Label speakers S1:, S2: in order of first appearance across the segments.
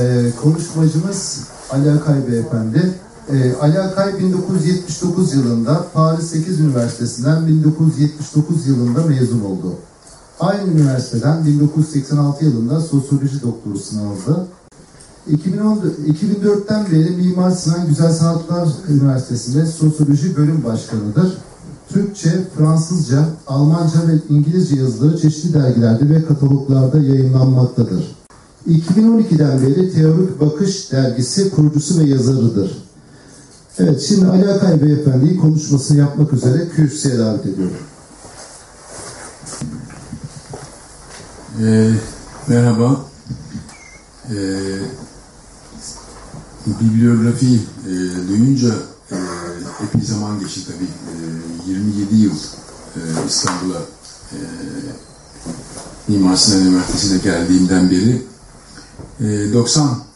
S1: Ee, konuşmacımız Ali Akay Beyefendi. Ee, Ali Akay 1979 yılında Paris 8 Üniversitesi'nden 1979 yılında mezun oldu. Aynı üniversiteden 1986 yılında sosyoloji doktorusunu aldı. 2004'ten beri Mimar Sinan Güzel Sanatlar Üniversitesi'nde sosyoloji bölüm başkanıdır. Türkçe, Fransızca, Almanca ve İngilizce yazıları çeşitli dergilerde ve kataloglarda yayınlanmaktadır. 2012'den beri Teorik Bakış dergisi kurucusu ve yazarıdır. Evet, şimdi Ali Akay Beyefendi'yi konuşmasını yapmak üzere kürsüye davet ediyorum.
S2: Ee, merhaba. Ee, bibliografi e, duyunca e, epey zaman geçti tabii. E, 27 yıl e, İstanbul'a e, Mimar Sinan Üniversitesi'ne geldiğimden beri e, 90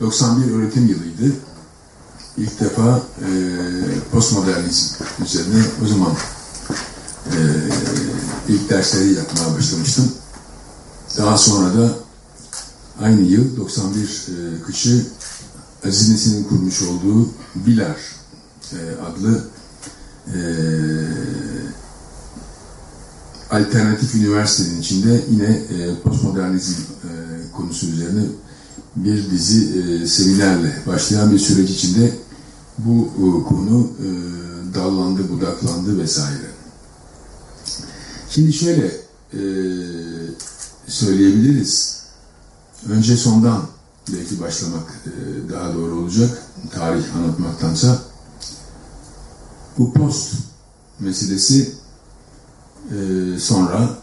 S2: 91 öğretim yılıydı. İlk defa e, postmodernizm üzerine o zaman e, ilk dersleri yapmaya başlamıştım. Daha sonra da aynı yıl 91 e, kışı Aziz Nesin'in kurmuş olduğu Bilar e, adlı e, alternatif üniversitenin içinde yine e, postmodernizm e, konusu üzerine bir dizi e, seminerle başlayan bir süreç içinde bu e, konu e, dallandı, budaklandı vesaire. Şimdi şöyle e, söyleyebiliriz. Önce sondan belki başlamak e, daha doğru olacak. Tarih anlatmaktansa. Bu post meselesi e, sonra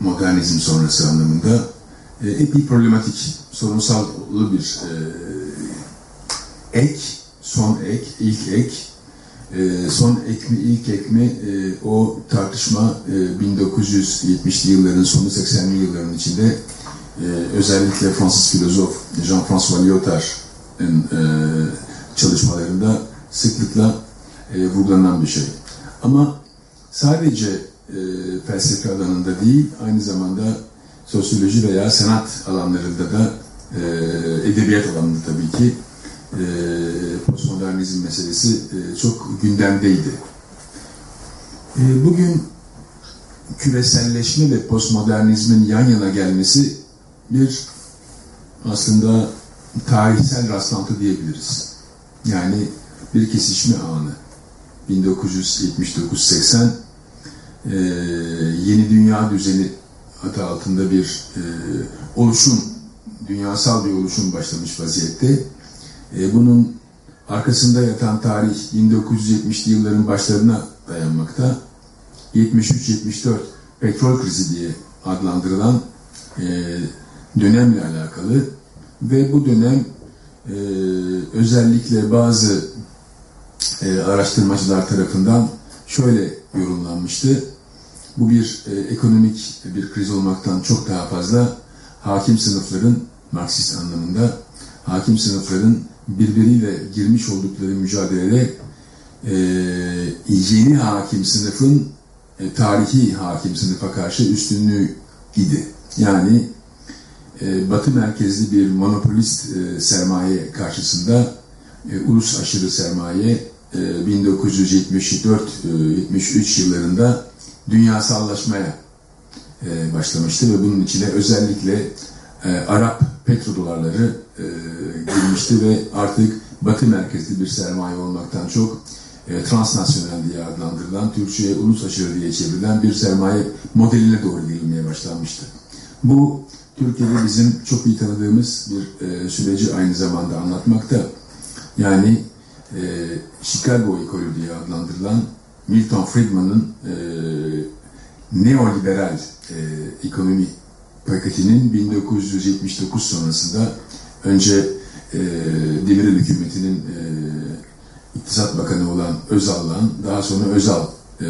S2: modernizm sonrası anlamında e, epey problematik, sorunsal bir e, ek, son ek, ilk ek e, son ek mi ilk ek mi e, o tartışma e, 1970'li yılların sonu 80'li yılların içinde e, özellikle Fransız filozof Jean-François Lyotard'ın e, çalışmalarında sıklıkla e, vurgulanan bir şey. Ama sadece e, felsefe alanında değil, aynı zamanda sosyoloji veya sanat alanlarında da e, edebiyat alanında tabii ki e, postmodernizm meselesi e, çok gündemdeydi. E, bugün küreselleşme ve postmodernizmin yan yana gelmesi bir aslında tarihsel rastlantı diyebiliriz. Yani bir kesişme anı. 1979-80 e, yeni dünya düzeni adı altında bir e, oluşum, dünyasal bir oluşum başlamış vaziyette. E, bunun arkasında yatan tarih 1970'li yılların başlarına dayanmakta. 73-74 petrol krizi diye adlandırılan e, dönemle alakalı ve bu dönem e, özellikle bazı e, araştırmacılar tarafından şöyle yorumlanmıştı. Bu bir e, ekonomik bir kriz olmaktan çok daha fazla hakim sınıfların Marksist anlamında hakim sınıfların birbiriyle girmiş oldukları mücadelede e, yeni hakim sınıfın e, tarihi hakim sınıfa karşı üstünlüğü idi. Yani e, batı merkezli bir monopolist e, sermaye karşısında e, ulus aşırı sermaye e, 1974-73 e, yıllarında dünyasallaşmaya e, başlamıştı ve bunun içine özellikle e, Arap petrodolarları e, girmişti ve artık batı merkezli bir sermaye olmaktan çok e, transnasyonel diye adlandırılan, Türkçe'ye ulus aşırı diye çevrilen bir sermaye modeline doğru girilmeye başlanmıştı. Bu Türkiye'de bizim çok iyi tanıdığımız bir e, süreci aynı zamanda anlatmakta. Yani e, Chicago ekolü diye adlandırılan Milton Friedman'ın e, neoliberal e, ekonomi paketinin 1979 sonrasında önce e, Demirel hükümetinin e, İktisat Bakanı olan Özal'la daha sonra Özal e,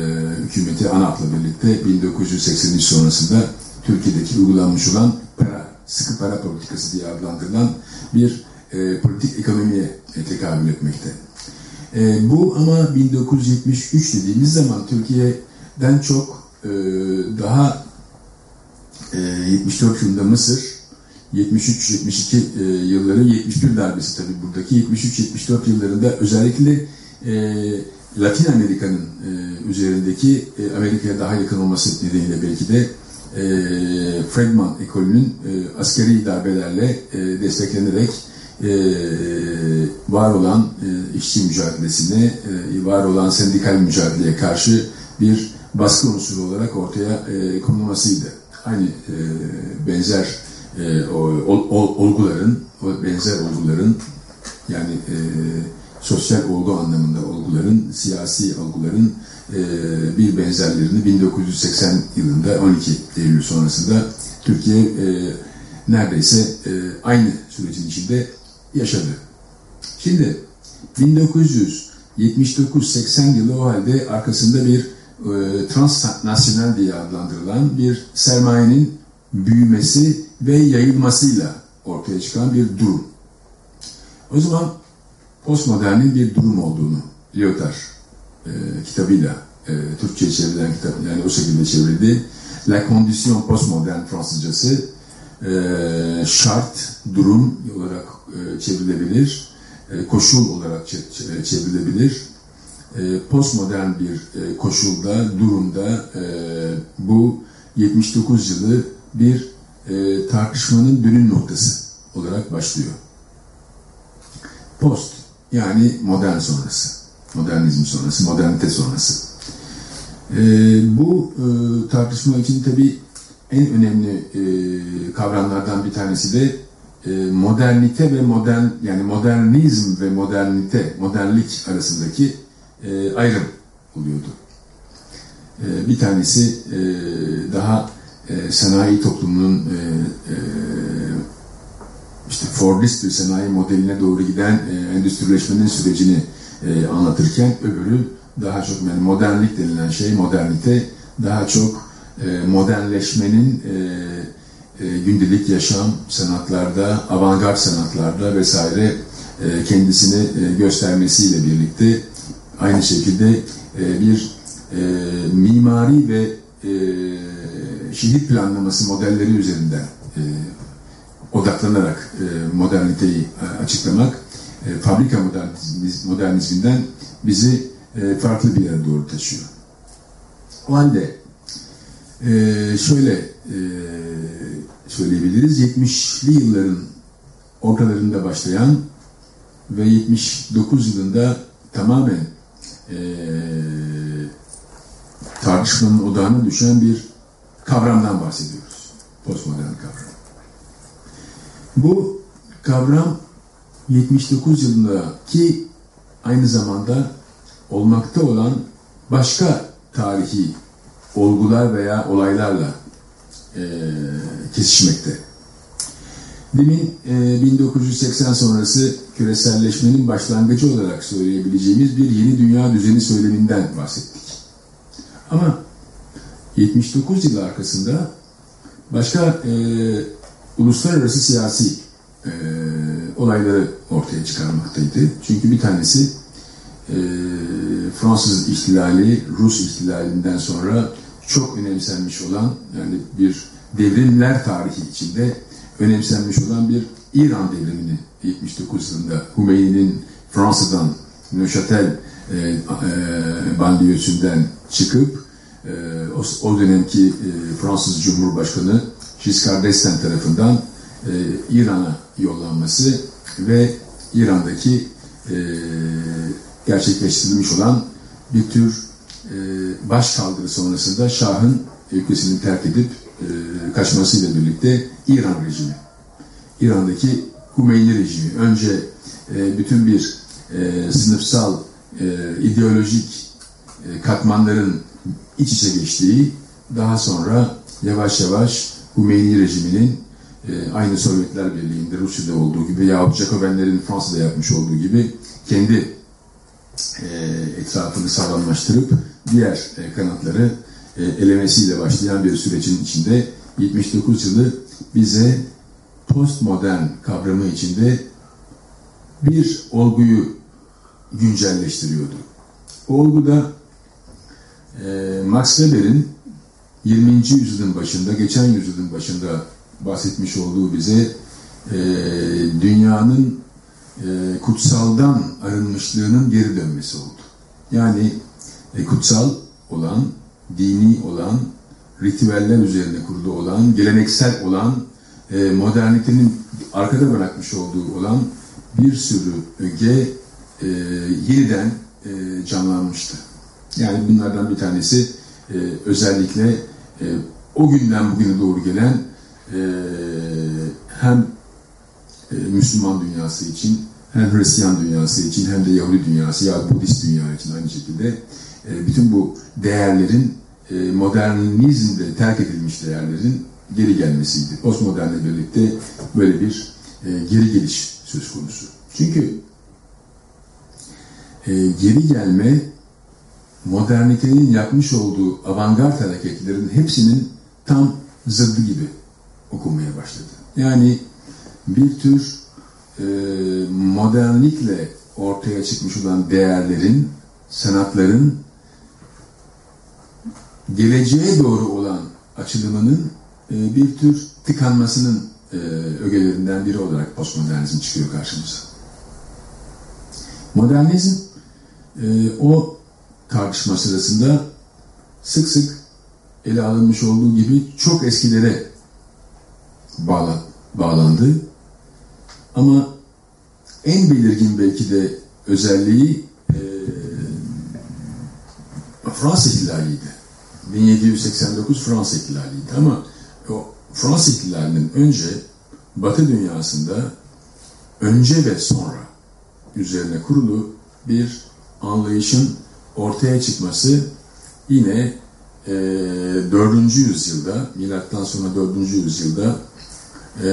S2: hükümeti ANAP'la birlikte 1983 sonrasında Türkiye'deki uygulanmış olan para, sıkı para politikası diye adlandırılan bir e, politik ekonomiye e, tekabül etmekte. E, bu ama 1973 dediğimiz zaman Türkiye'den çok e, daha e, 74 yılında Mısır, 73-72 e, yılları 71 darbesi tabii buradaki 73-74 yıllarında özellikle e, Latin Amerika'nın e, üzerindeki e, Amerika'ya daha yakın olması nedeniyle belki de e, Fredman ekolünün e, askeri darbelerle e, desteklenerek e, var olan e, işçi mücadelesine, e, var olan sendikal mücadeleye karşı bir baskı unsuru olarak ortaya e, konulmasıydı. Aynı e, benzer e, o, o, olguların, benzer olguların yani e, sosyal olgu anlamında olguların, siyasi olguların e, bir benzerlerini 1980 yılında 12 Eylül sonrasında Türkiye e, neredeyse e, aynı sürecin içinde yaşadı. Şimdi 1979-80 yılı o halde arkasında bir e, transnasyonel diye adlandırılan bir sermayenin büyümesi ve yayılmasıyla ortaya çıkan bir durum. O zaman postmodernin bir durum olduğunu Lyotard e, kitabıyla e, Türkçe çevrilen kitap yani o şekilde çevrildi. La Condition Postmodern Fransızcası e, şart, durum olarak e, çevrilebilir, e, koşul olarak çevrilebilir. Postmodern bir koşulda, durumda bu 79 yılı bir tartışmanın dönüm noktası olarak başlıyor. Post yani modern sonrası, modernizm sonrası, modernite sonrası. Bu tartışma için tabii en önemli e, kavramlardan bir tanesi de e, modernite ve modern yani modernizm ve modernite, modernlik arasındaki e, ayrım oluyordu. E, bir tanesi e, daha e, sanayi toplumunun e, e, işte Fordist bir sanayi modeline doğru giden e, endüstrileşmenin sürecini e, anlatırken öbürü daha çok yani modernlik denilen şey, modernite daha çok e, modernleşmenin e, e, gündelik yaşam sanatlarda, avantgard sanatlarda vesaire kendisini göstermesiyle birlikte aynı şekilde bir mimari ve e, şehir planlaması modelleri üzerinden odaklanarak moderniteyi açıklamak fabrika moderniz, modernizminden bizi farklı bir yere doğru taşıyor. O halde e, şöyle e, söyleyebiliriz. 70'li yılların ortalarında başlayan ve 79 yılında tamamen e, tartışmanın odağına düşen bir kavramdan bahsediyoruz. Postmodern kavram. Bu kavram 79 yılındaki aynı zamanda olmakta olan başka tarihi olgular veya olaylarla e, kesişmekte. Demin e, 1980 sonrası küreselleşmenin başlangıcı olarak söyleyebileceğimiz bir yeni dünya düzeni söyleminden bahsettik. Ama 79 yıl arkasında başka e, uluslararası siyasi e, olayları ortaya çıkarmaktaydı. Çünkü bir tanesi e, Fransız ihtilali, Rus ihtilalinden sonra çok önemsenmiş olan yani bir devrimler tarihi içinde önemsenmiş olan bir İran devrimini 79 yılında Hümeyni'nin Fransa'dan Neuchâtel e, e, banliyösünden çıkıp e, o, o dönemki e, Fransız Cumhurbaşkanı Giscard d'Estaing tarafından e, İran'a yollanması ve İran'daki e, gerçekleştirilmiş olan bir tür e, baş kaldırı sonrasında Şah'ın ülkesini terk edip e, kaçmasıyla birlikte İran rejimi, İran'daki Hümeyni rejimi, önce e, bütün bir e, sınıfsal, e, ideolojik katmanların iç içe geçtiği, daha sonra yavaş yavaş Hümeyni rejiminin aynı Sovyetler Birliği'nde Rusya'da olduğu gibi yahut Jacobenlerin Fransa'da yapmış olduğu gibi kendi etrafını sağlamlaştırıp diğer e, kanatları e, elemesiyle başlayan bir sürecin içinde 79 yılı bize postmodern kavramı içinde bir olguyu güncelleştiriyordu. O olguda e, Max Weber'in 20. yüzyılın başında, geçen yüzyılın başında bahsetmiş olduğu bize e, dünyanın e, kutsaldan arınmışlığının geri dönmesi oldu. Yani e, kutsal olan, dini olan, ritüeller üzerine kurulu olan, geleneksel olan, e, modernitenin arkada bırakmış olduğu olan bir sürü öge e, yeniden e, canlanmıştı. Yani bunlardan bir tanesi e, özellikle e, o günden bugüne doğru gelen e, hem e, Müslüman dünyası için hem Hristiyan dünyası için hem de Yahudi dünyası ya Budist dünya için aynı şekilde bütün bu değerlerin e, modernizmde terk edilmiş değerlerin geri gelmesiydi. Postmodernle birlikte böyle bir e, geri geliş söz konusu. Çünkü e, geri gelme modernitenin yapmış olduğu avantgard hareketlerin hepsinin tam zıddı gibi okunmaya başladı. Yani bir tür e, modernlikle ortaya çıkmış olan değerlerin, sanatların geleceğe doğru olan açılımının e, bir tür tıkanmasının e, ögelerinden biri olarak postmodernizm çıkıyor karşımıza. Modernizm e, o tartışma sırasında sık sık ele alınmış olduğu gibi çok eskilere bağla, bağlandı. Ama en belirgin belki de özelliği e, Fransız ihlaliydi. 1789 Fransız ihlaliydi ama o Fransız ihlalinin önce Batı dünyasında önce ve sonra üzerine kurulu bir anlayışın ortaya çıkması yine e, 4. yüzyılda, milattan sonra 4. yüzyılda e,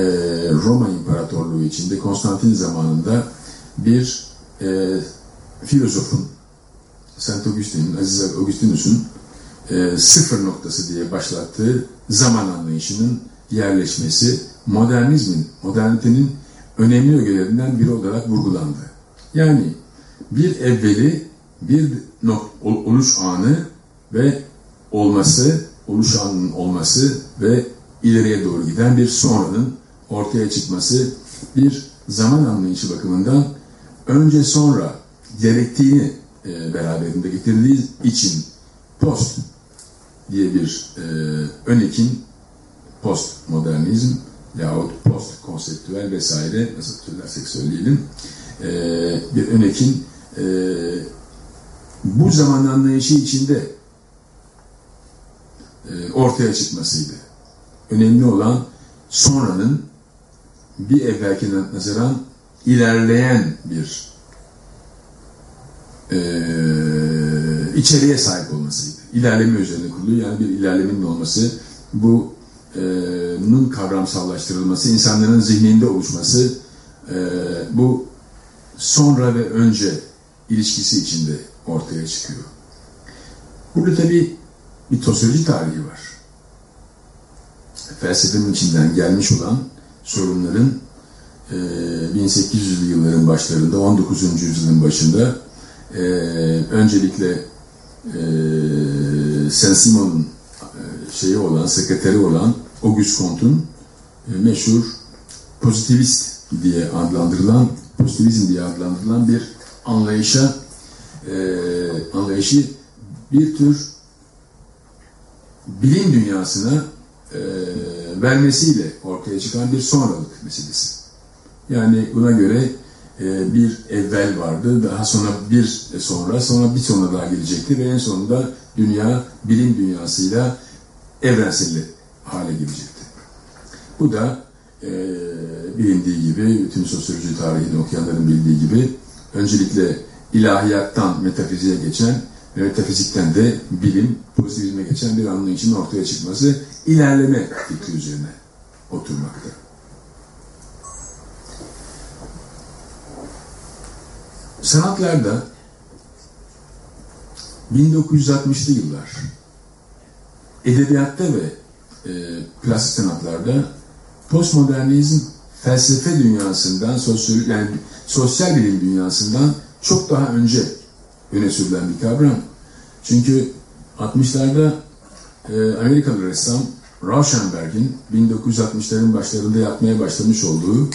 S2: Roma İmparatorluğu içinde Konstantin zamanında bir e, filozofun Saint Augustine'in, Aziz Augustinus'un e, sıfır noktası diye başlattığı zaman anlayışının yerleşmesi modernizmin, modernitenin önemli ögelerinden biri olarak vurgulandı. Yani bir evveli, bir oluş anı ve olması, oluş anının olması ve ileriye doğru giden bir sonranın ortaya çıkması bir zaman anlayışı bakımından önce sonra gerektiğini e, beraberinde getirdiği için post diye bir e, önekin post modernizm yahut post konseptüel vesaire nasıl söylersek söyleyelim e, bir önekin e, bu zaman anlayışı içinde e, ortaya çıkmasıydı. Önemli olan sonranın bir evvelkine nazaran ilerleyen bir e, içeriğe sahip olmasıydı. İlerleme üzerine kurulu yani bir ilerlemenin olması bu bunun kavramsallaştırılması, insanların zihninde oluşması e, bu sonra ve önce ilişkisi içinde ortaya çıkıyor. Burada tabi bir tosoloji tarihi var. Felsefenin içinden gelmiş olan sorunların e, 1800'lü yılların başlarında, 19. yüzyılın başında e, öncelikle e, Saint-Simon'un e, şeyi olan, sekreteri olan Auguste Comte'un e, meşhur pozitivist diye adlandırılan, pozitivizm diye adlandırılan bir anlayışa e, anlayışı bir tür bilim dünyasına vermesiyle ortaya çıkan bir sonralık meselesi. Yani buna göre bir evvel vardı, daha sonra bir sonra, sonra bir sonra daha gelecekti ve en sonunda dünya bilim dünyasıyla evrenselli hale gelecekti. Bu da e, bilindiği gibi, bütün sosyoloji tarihini okuyanların bildiği gibi öncelikle ilahiyattan metafiziğe geçen ve metafizikten de bilim, pozitivizme geçen bir anlayışın ortaya çıkması ilerleme fikri üzerine oturmakta. Sanatlarda 1960'lı yıllar edebiyatta ve e, plastik sanatlarda postmodernizm felsefe dünyasından, sosyal, yani sosyal bilim dünyasından çok daha önce öne sürülen bir kavram. Çünkü 60'larda e, Amerikalı ressam Rauschenberg'in 1960'ların başlarında yapmaya başlamış olduğu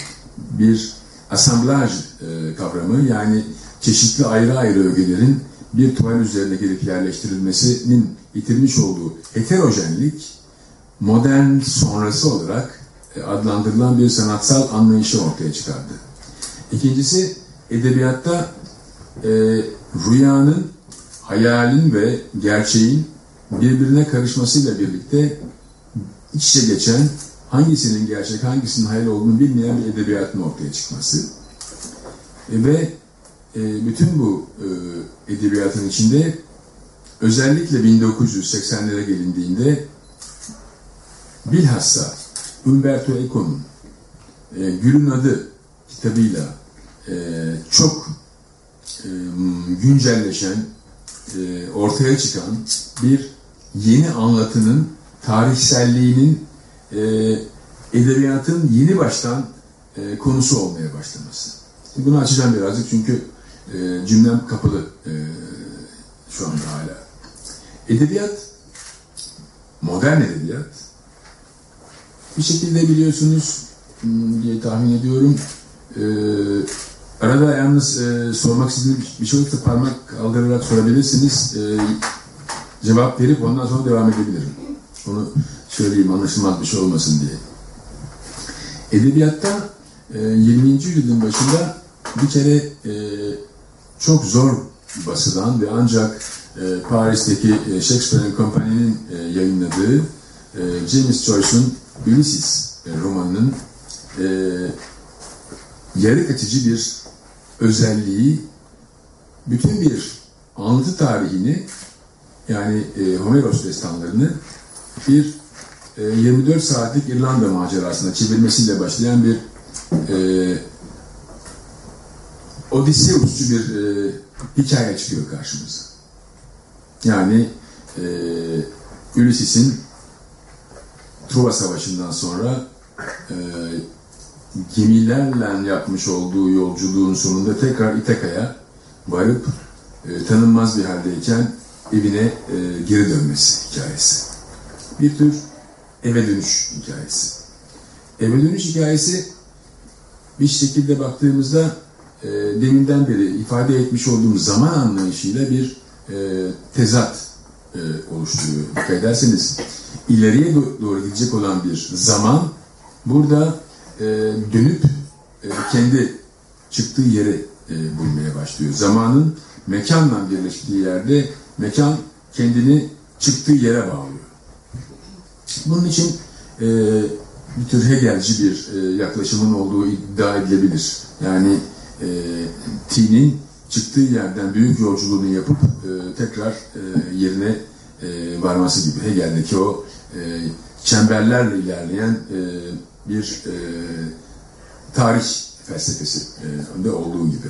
S2: bir asamblaj e, kavramı yani çeşitli ayrı ayrı ögelerin bir tuval üzerine gelip yerleştirilmesinin yitirmiş olduğu heterojenlik modern sonrası olarak e, adlandırılan bir sanatsal anlayışı ortaya çıkardı. İkincisi edebiyatta e, rüyanın, hayalin ve gerçeğin birbirine karışmasıyla birlikte iç içe geçen hangisinin gerçek, hangisinin hayal olduğunu bilmeyen bir edebiyatın ortaya çıkması. E, ve e, bütün bu e, edebiyatın içinde özellikle 1980'lere gelindiğinde bilhassa Umberto Eco'nun e, Gül'ün Adı kitabıyla e, çok e, güncelleşen, e, ortaya çıkan bir yeni anlatının tarihselliğinin e, edebiyatın yeni baştan e, konusu olmaya başlaması. Bunu açacağım birazcık çünkü e, cümlem kapalı e, şu anda hala. Edebiyat, modern edebiyat, bir şekilde biliyorsunuz hmm, diye tahmin ediyorum. E, arada yalnız e, sormak istediğim bir şey parmak kaldırarak sorabilirsiniz. Cevap verip ondan sonra devam edebilirim. Onu söyleyeyim anlaşılmaz bir şey olmasın diye. Edebiyatta e, 20. yüzyılın başında bir kere e, çok zor basılan ve ancak e, Paris'teki e, Shakespeare Company'nin e, yayınladığı e, James Joyce'un Ulysses e, romanının e, yarı kaçıcı bir özelliği bütün bir anlatı tarihini yani e, Homeros destanlarını bir e, 24 saatlik İrlanda macerasına çevirmesiyle başlayan bir e, Odysseus'cu bir e, hikaye çıkıyor karşımıza. Yani e, Ulysses'in Truva Savaşı'ndan sonra e, gemilerle yapmış olduğu yolculuğun sonunda tekrar İtaka'ya varıp e, tanınmaz bir haldeyken evine e, geri dönmesi hikayesi. Bir tür eve dönüş hikayesi. Eve dönüş hikayesi bir şekilde baktığımızda e, deminden beri ifade etmiş olduğum zaman anlayışıyla bir e, tezat e, oluşturuyor. Dikkat ederseniz ileriye doğru gidecek olan bir zaman burada e, dönüp e, kendi çıktığı yeri e, bulmaya başlıyor. Zamanın mekanla birleştiği yerde mekan kendini çıktığı yere bağlıyor. Bunun için e, bir tür Hegelci bir e, yaklaşımın olduğu iddia edilebilir. Yani e, T'nin çıktığı yerden büyük yolculuğunu yapıp e, tekrar e, yerine e, varması gibi Hegel'deki o e, çemberlerle ilerleyen e, bir e, tarih felsefesi e, de olduğu gibi.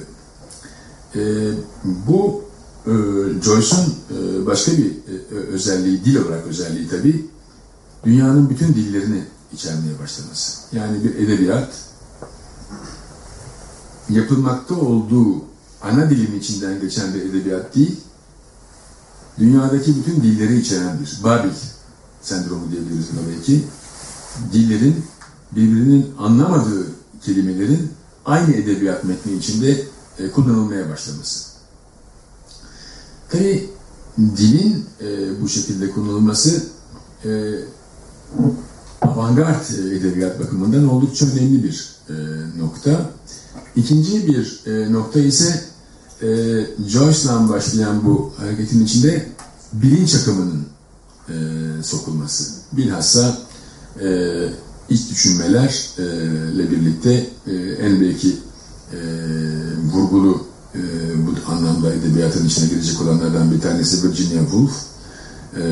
S2: E, bu e, Joyce'un e, başka bir e, özelliği, dil olarak özelliği tabii dünyanın bütün dillerini içermeye başlaması. Yani bir edebiyat yapılmakta olduğu ana dilin içinden geçen bir edebiyat değil, dünyadaki bütün dilleri içeren bir Babil sendromu diyebiliriz buna belki. Dillerin birbirinin anlamadığı kelimelerin aynı edebiyat metni içinde e, kullanılmaya başlaması. Tabi dilin e, bu şekilde kullanılması e, avantgard edebiyat bakımından oldukça önemli bir e, nokta. İkinci bir e, nokta ise e, Joyce'la başlayan bu hareketin içinde bilinç akımının e, sokulması. Bilhassa e, iç düşünmelerle birlikte e, en belki e, vurgulu e, bu anlamda edebiyatın içine girecek olanlardan bir tanesi Virginia Woolf. E,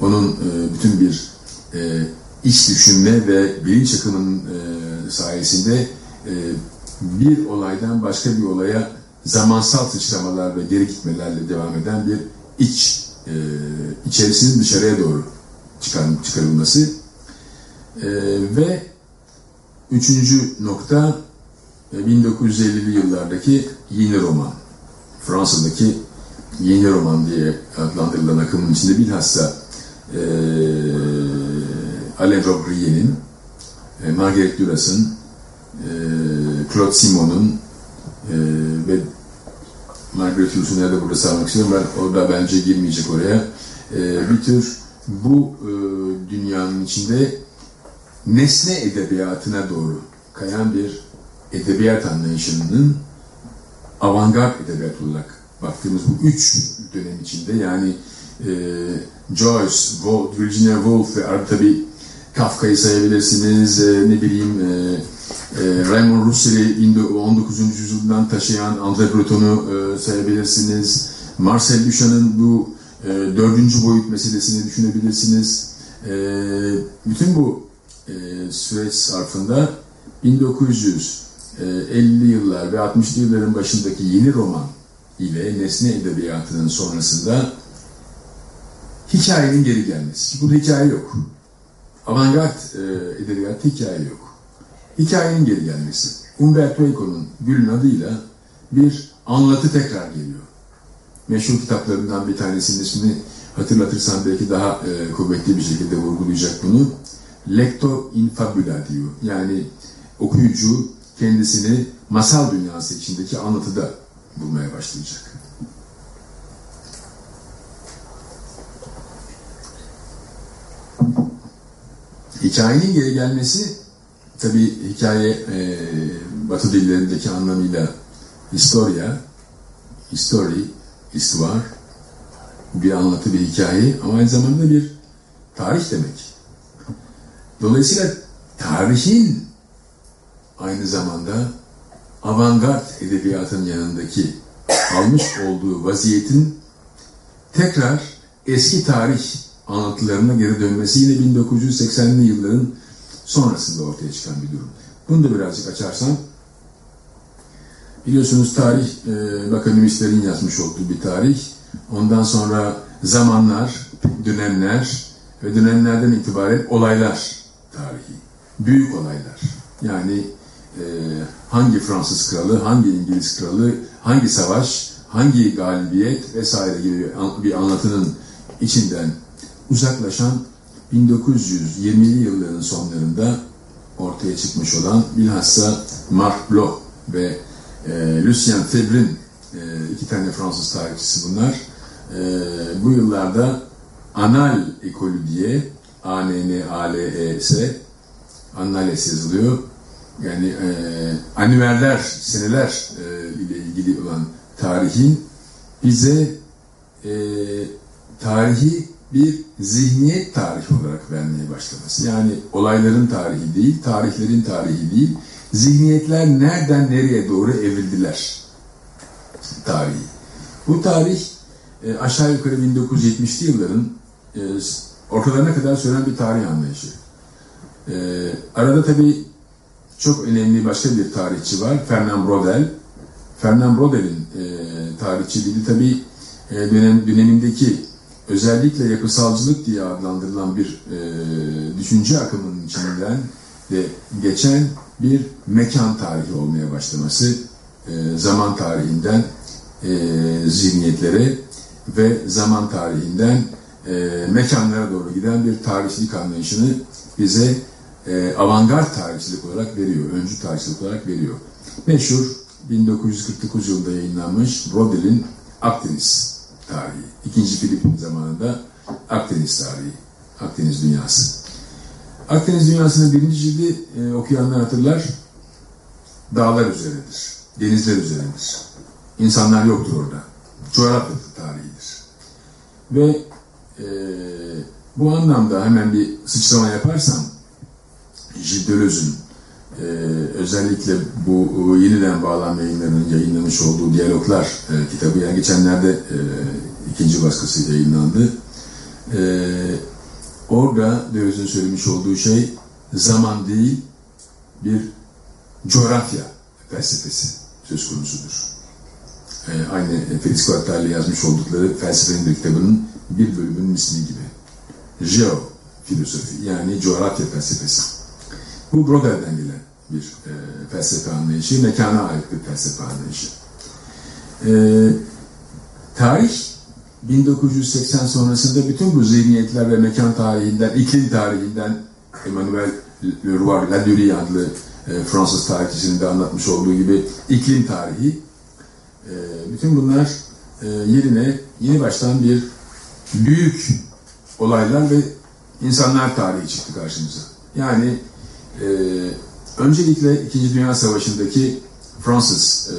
S2: onun e, bütün bir e, iç düşünme ve bilinç akımının e, sayesinde e, bir olaydan başka bir olaya zamansal sıçramalar ve geri gitmelerle devam eden bir iç e, içerisinin dışarıya doğru çıkar, çıkarılması. E, ve üçüncü nokta e, 1950'li yıllardaki yeni roman. Fransa'daki yeni roman diye adlandırılan akımın içinde bilhassa e, Alain Robrier'in, e, Marguerite Duras'ın, e, Claude Simon'un e, ve Margaret Hughes nerede burada saymak istiyorum. Ben orada bence girmeyecek oraya. E, bir tür bu e, dünyanın içinde nesne edebiyatına doğru kayan bir edebiyat anlayışının avantgard edebiyat olarak baktığımız bu üç dönem içinde yani e, Joyce, Woolf, Virginia Woolf ve tabi Kafka'yı sayabilirsiniz, e, ne bileyim e, e, Raymond Roussel'i 19. yüzyıldan taşıyan André Breton'u e, sayabilirsiniz. Marcel Duchamp'ın bu e, dördüncü boyut meselesini düşünebilirsiniz. E, bütün bu e, süreç sarfında 1950'li yıllar ve 60'lı yılların başındaki yeni roman ile nesne edebiyatının sonrasında hikayenin geri gelmesi. Burada hikaye yok. Avantgard e, edebiyat hikaye yok. Hikayenin geri gelmesi. Umberto Eco'nun Gül'ün adıyla bir anlatı tekrar geliyor. Meşhur kitaplarından bir tanesinin ismini hatırlatırsam belki daha e, kuvvetli bir şekilde vurgulayacak bunu. Lector in fabula diyor. Yani okuyucu kendisini masal dünyası içindeki anlatıda bulmaya başlayacak. Hikayenin geri gelmesi tabi hikaye e, batı dillerindeki anlamıyla historia, history, histoire bir anlatı, bir hikaye ama aynı zamanda bir tarih demek. Dolayısıyla tarihin aynı zamanda avantgard edebiyatın yanındaki almış olduğu vaziyetin tekrar eski tarih anlatılarına geri dönmesi yine 1980'li yılların sonrasında ortaya çıkan bir durum. Bunu da birazcık açarsam biliyorsunuz tarih e, akademistlerin yazmış olduğu bir tarih. Ondan sonra zamanlar, dönemler ve dönemlerden itibaren olaylar tarihi. Büyük olaylar. Yani e, hangi Fransız kralı, hangi İngiliz kralı, hangi savaş, hangi galibiyet vesaire gibi bir anlatının içinden uzaklaşan 1920'li yılların sonlarında ortaya çıkmış olan bilhassa Marc Bloch ve e, Lucien Febvre'in e, iki tane Fransız tarihçisi bunlar. E, bu yıllarda Anal ekolü diye A-N-N-A-L-E-S Annales yazılıyor. Yani e, anüverler, seneler e, ile ilgili olan tarihin bize e, tarihi bir zihniyet tarihi olarak vermeye başlaması. Yani olayların tarihi değil, tarihlerin tarihi değil, zihniyetler nereden nereye doğru evrildiler tarihi. Bu tarih e, aşağı yukarı 1970'li yılların e, ortalarına kadar süren bir tarih anlayışı. E, arada tabii çok önemli başka bir tarihçi var, Fernand Brodel. Fernand Brodel'in e, tarihçiliği tabii e, dönem, dönemindeki özellikle yapısalcılık diye adlandırılan bir e, düşünce akımının içinden de geçen bir mekan tarihi olmaya başlaması, e, zaman tarihinden e, zihniyetlere ve zaman tarihinden e, mekanlara doğru giden bir tarihçilik anlayışını bize e, avantgard tarihçilik olarak veriyor, öncü tarihçilik olarak veriyor. Meşhur 1949 yılında yayınlanmış Brodel'in Akdeniz tarihi. İkinci Filip'in zamanında Akdeniz tarihi, Akdeniz dünyası. Akdeniz dünyasının birinci cildi e, okuyanlar hatırlar, dağlar üzerindedir, denizler üzerindedir. İnsanlar yoktur orada. Coğrafya tarihidir. Ve e, bu anlamda hemen bir sıçrama yaparsam, Gilles Deleuze'ün e, özellikle bu yeniden bağlanma yayınlarının yayınlamış olduğu Diyaloglar e, kitabı, yani geçenlerde e, ikinci baskısı yayınlandı. E, orada Deleuze'ün söylemiş olduğu şey zaman değil bir coğrafya felsefesi söz konusudur. E, aynı Felix Guattari yazmış oldukları felsefenin de kitabının bir bölümünün ismi gibi. Geo filozofi yani coğrafya felsefesi. Bu Brodel'den gelen bir e, felsefe anlayışı, mekana ait bir felsefe anlayışı. E, tarih 1980 sonrasında bütün bu zihniyetler ve mekan tarihinden, iklim tarihinden Emmanuel Leroy Ladurie adlı e, Fransız tarihçisinin de anlatmış olduğu gibi iklim tarihi. E, bütün bunlar e, yerine yeni baştan bir büyük olaylar ve insanlar tarihi çıktı karşımıza. Yani e, öncelikle İkinci Dünya Savaşı'ndaki Fransız e,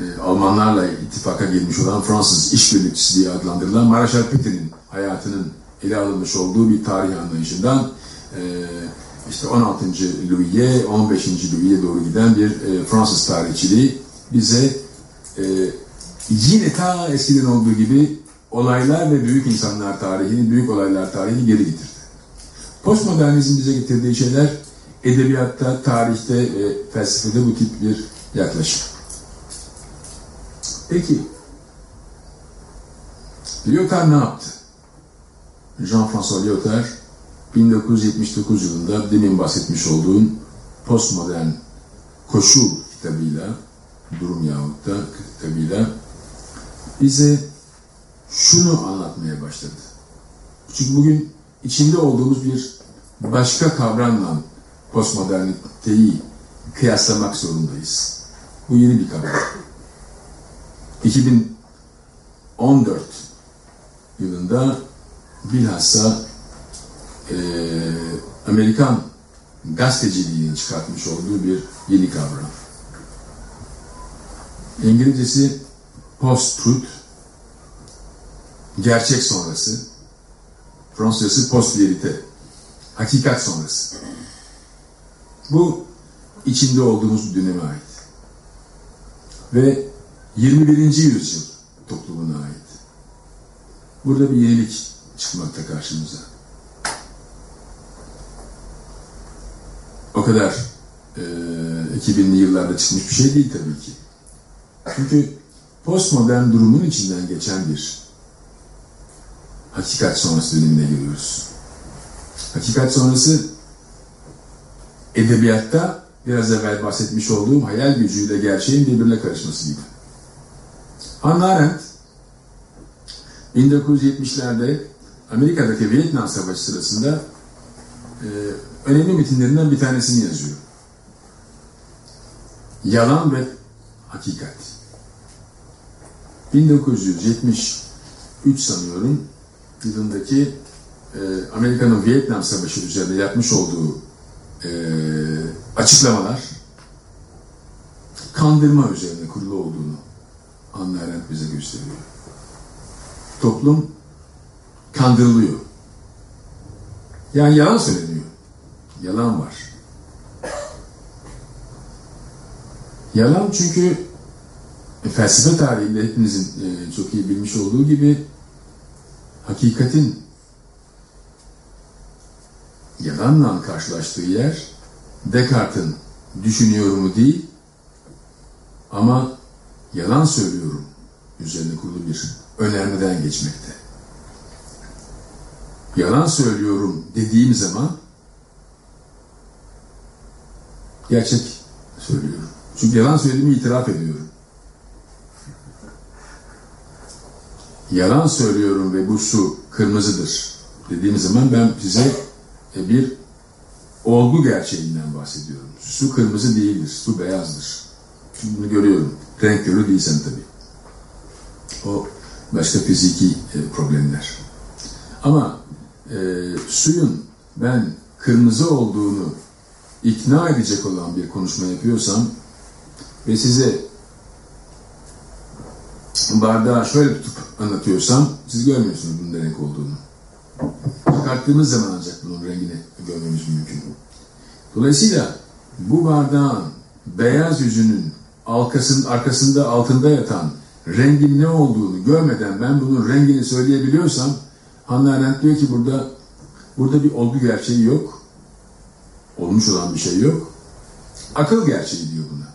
S2: e, Almanlarla ittifaka girmiş olan Fransız işbirlikçisi diye adlandırılan Marshal Petit'in hayatının ele alınmış olduğu bir tarih anlayışından e, işte 16. Louis'e 15. Louis'e doğru giden bir e, Fransız tarihçiliği bize e, yine ta eskiden olduğu gibi olaylar ve büyük insanlar tarihini, büyük olaylar tarihini geri getirdi. Postmodernizm bize getirdiği şeyler edebiyatta, tarihte ve felsefede bu tip bir yaklaşım. Peki, Lyotard ne yaptı? Jean-François Lyotard 1979 yılında demin bahsetmiş olduğum postmodern koşul kitabıyla, durum yahut da kitabıyla bize şunu anlatmaya başladı. Çünkü bugün içinde olduğumuz bir başka kavramla postmoderniteyi kıyaslamak zorundayız. Bu yeni bir kavram. 2014 yılında bilhassa e, Amerikan gazeteciliğinin çıkartmış olduğu bir yeni kavram. İngilizcesi post-truth, gerçek sonrası, Fransızcası post-verite, hakikat sonrası. Bu içinde olduğumuz döneme ait. Ve 21. yüzyıl toplumuna ait. Burada bir yenilik çıkmakta karşımıza. O kadar e, 2000'li yıllarda çıkmış bir şey değil tabii ki. Çünkü postmodern durumun içinden geçen bir hakikat sonrası dönemine giriyoruz. Hakikat sonrası edebiyatta biraz evvel bahsetmiş olduğum hayal gücüyle gerçeğin birbirine karışması gibi. Hannah Arendt 1970'lerde Amerika'daki Vietnam Savaşı sırasında e, önemli metinlerinden bir tanesini yazıyor. Yalan ve hakikat. 1973 sanıyorum yılındaki e, Amerika'nın Vietnam Savaşı üzerinde yapmış olduğu e, açıklamalar kandırma üzerine kurulu olduğunu Arendt bize gösteriyor. Toplum kandırılıyor. Yani yalan söyleniyor. Yalan var. Yalan çünkü e, felsefe tarihinde hepinizin e, çok iyi bilmiş olduğu gibi hakikatin yalanla karşılaştığı yer Descartes'in düşünüyorumu değil ama yalan söylüyorum üzerine kurulu bir önermeden geçmekte. Yalan söylüyorum dediğim zaman gerçek söylüyorum. Çünkü yalan söylediğimi itiraf ediyorum. Yalan söylüyorum ve bu su kırmızıdır dediğim zaman ben size bir olgu gerçeğinden bahsediyorum. Su kırmızı değildir, su beyazdır. Bunu görüyorum. Renk körü değilsen tabii. O başka fiziki e, problemler. Ama e, suyun ben kırmızı olduğunu ikna edecek olan bir konuşma yapıyorsam ve size bardağı şöyle tutup anlatıyorsam siz görmüyorsunuz bunun ne renk olduğunu. Çıkarttığımız zaman ancak bunun rengini görmemiz mümkün. Dolayısıyla bu bardağın beyaz yüzünün arkasının, arkasında altında yatan rengin ne olduğunu görmeden ben bunun rengini söyleyebiliyorsam Hannah Arendt diyor ki burada burada bir olgu gerçeği yok. Olmuş olan bir şey yok. Akıl gerçeği diyor buna.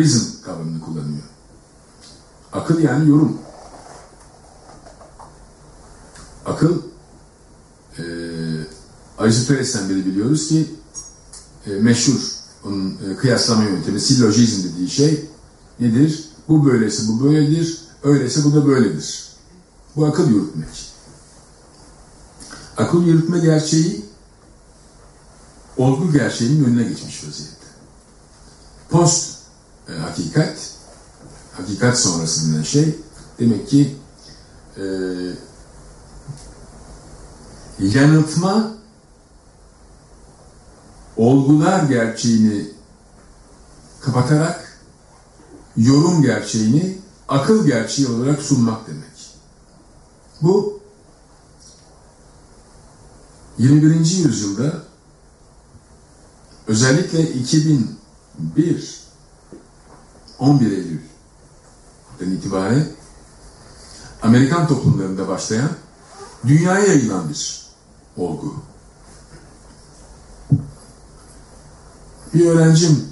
S2: Reason kavramını kullanıyor. Akıl yani yorum. Akıl e, Aristoteles'ten beri biliyoruz ki e, meşhur onun e, kıyaslama yöntemi, sillojizm dediği şey nedir? Bu böylesi bu böyledir, öyleyse bu da böyledir. Bu akıl yürütmek. akıl yürütme gerçeği olgu gerçeğinin önüne geçmiş vaziyette. Post e, hakikat, hakikat sonrasında şey demek ki e, yanıltma olgular gerçeğini kapatarak yorum gerçeğini akıl gerçeği olarak sunmak demek. Bu 21. yüzyılda özellikle 2001 11 Eylül'den itibaren Amerikan toplumlarında başlayan dünyaya yayılan bir olgu. Bir öğrencim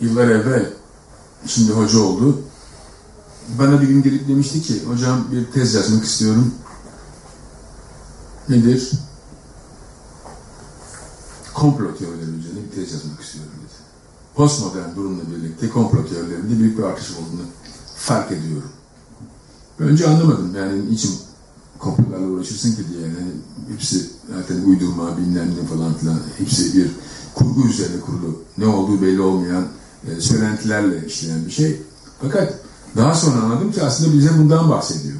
S2: yıllar evvel şimdi hoca oldu. Bana bir gün gelip demişti ki hocam bir tez yazmak istiyorum. Nedir? Komplo teorileri üzerine bir tez yazmak istiyorum dedi. Postmodern durumla birlikte komplo teorilerinde büyük bir artış olduğunu fark ediyorum. Önce anlamadım yani niçin komplolarla uğraşırsın ki diye yani hepsi zaten uydurma bilmem ne falan filan hepsi bir kurgu üzerine kurulu ne olduğu belli olmayan e, söylentilerle işleyen bir şey. Fakat daha sonra anladım ki aslında bize bundan bahsediyor.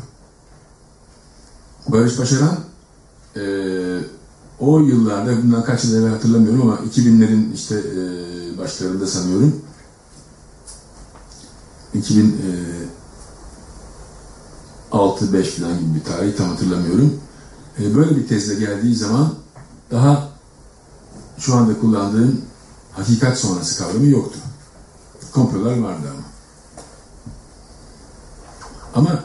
S2: Barış Başaran e, o yıllarda bundan kaç yıl evvel hatırlamıyorum ama 2000'lerin işte e, başlarında sanıyorum 2000 6 5 falan gibi bir tarih tam hatırlamıyorum. E, böyle bir tezle geldiği zaman daha şu anda kullandığım hakikat sonrası kavramı yoktu. Komplolar vardı ama. Ama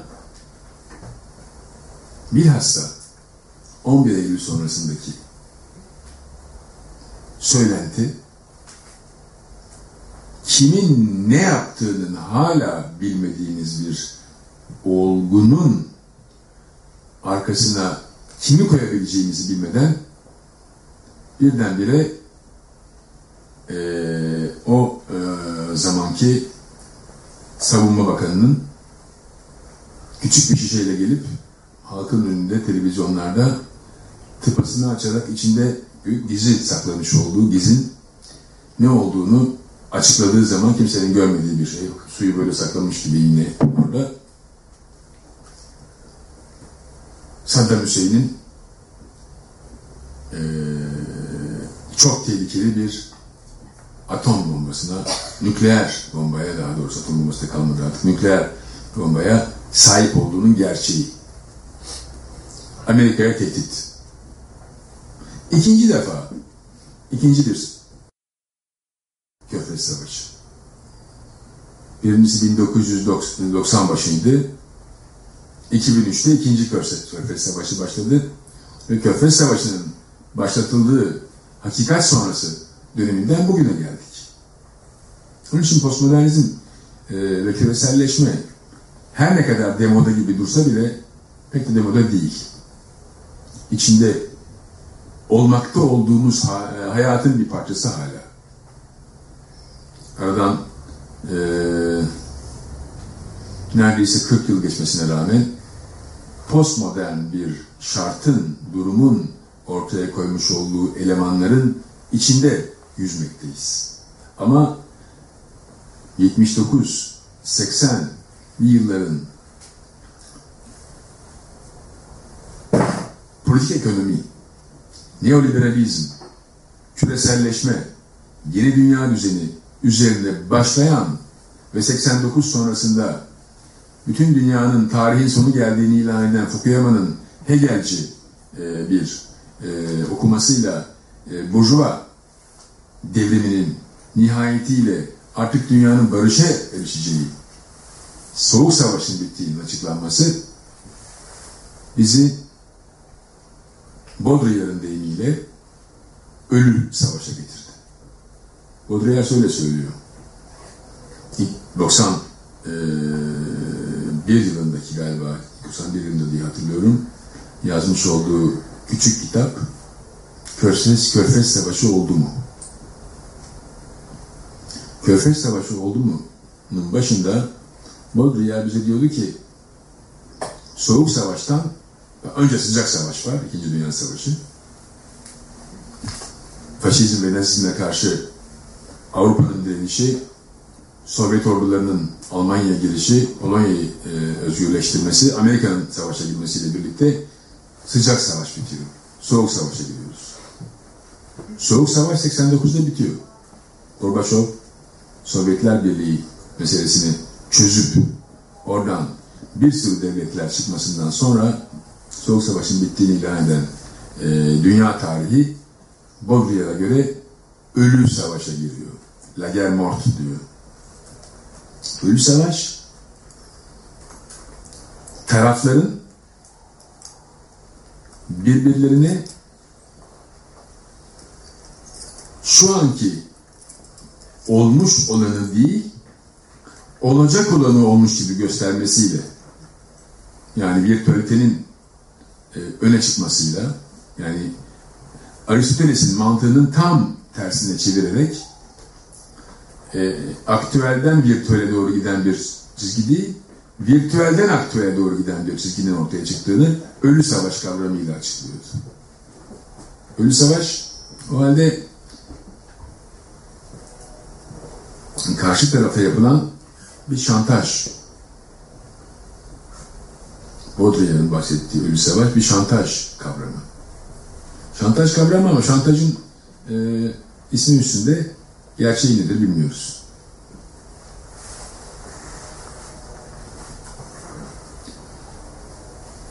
S2: bilhassa 11 Eylül sonrasındaki söylenti kimin ne yaptığının hala bilmediğiniz bir olgunun arkasına kimi koyabileceğimizi bilmeden birdenbire e, o e, zamanki savunma bakanının küçük bir şişeyle gelip halkın önünde televizyonlarda tıpasını açarak içinde gizli saklamış olduğu gizin ne olduğunu açıkladığı zaman kimsenin görmediği bir şey yok. Suyu böyle saklamış gibi yine orada. Saddam Hüseyin'in e, çok tehlikeli bir atom bombasına, nükleer bombaya daha doğrusu atom bombası da kalmadı artık, nükleer bombaya sahip olduğunun gerçeği. Amerika'ya tehdit. İkinci defa, ikinci bir Körfez Savaşı. Birincisi 1990 başıydı. 2003'te ikinci Körfez Savaşı başladı. Ve Körfez Savaşı'nın başlatıldığı hakikat sonrası döneminden bugüne geldik. Onun için postmodernizm e, ve küreselleşme her ne kadar demoda gibi dursa bile pek de demoda değil. İçinde olmakta olduğumuz e, hayatın bir parçası hala. Aradan e, neredeyse 40 yıl geçmesine rağmen postmodern bir şartın, durumun ortaya koymuş olduğu elemanların içinde yüzmekteyiz. Ama 79, 80 yılların politik ekonomi, neoliberalizm, küreselleşme, yeni dünya düzeni üzerinde başlayan ve 89 sonrasında bütün dünyanın tarihin sonu geldiğini ilan eden Fukuyama'nın Hegelci e, bir e, okumasıyla e, Burjuva devriminin nihayetiyle artık dünyanın barışa erişeceği, soğuk savaşın bittiğinin açıklanması bizi Baudrillard'ın deyimiyle ölü savaşa getirdi. Baudrillard şöyle söylüyor. 90 bir yılındaki galiba 91 yılında diye hatırlıyorum yazmış olduğu küçük kitap Körfez, Körfez Savaşı oldu mu? Körfez Savaşı oldu mu? başında Baudrillard bize diyordu ki Soğuk Savaş'tan Önce sıcak savaş var, İkinci Dünya Savaşı. Faşizm ve Nazizm'e karşı Avrupa'nın direnişi, Sovyet ordularının Almanya girişi, Polonya'yı e, özgürleştirmesi, Amerika'nın savaşa girmesiyle birlikte sıcak savaş bitiyor. Soğuk savaşa giriyoruz. Soğuk savaş 89'da bitiyor. Gorbaçov, Sovyetler Birliği meselesini çözüp oradan bir sürü devletler çıkmasından sonra Soğuk Savaş'ın bittiğini ilan eden e, dünya tarihi Baudrillard'a göre ölü savaşa giriyor. La guerre morte diyor. Ölü savaş tarafların birbirlerine? Şu anki olmuş olanı değil, olacak olanı olmuş gibi göstermesiyle yani virtüalitenin e, öne çıkmasıyla yani Aristoteles'in mantığının tam tersine çevirerek e, aktüelden virtüele doğru giden bir çizgi değil, virtüelden aktüele doğru giden bir çizginin ortaya çıktığını ölü savaş kavramıyla açıklıyordu. Ölü savaş o halde karşı tarafa yapılan bir şantaj. Baudrillard'ın bahsettiği ölü savaş bir şantaj kavramı. Şantaj kavramı ama şantajın e, ismi üstünde gerçeği nedir bilmiyoruz.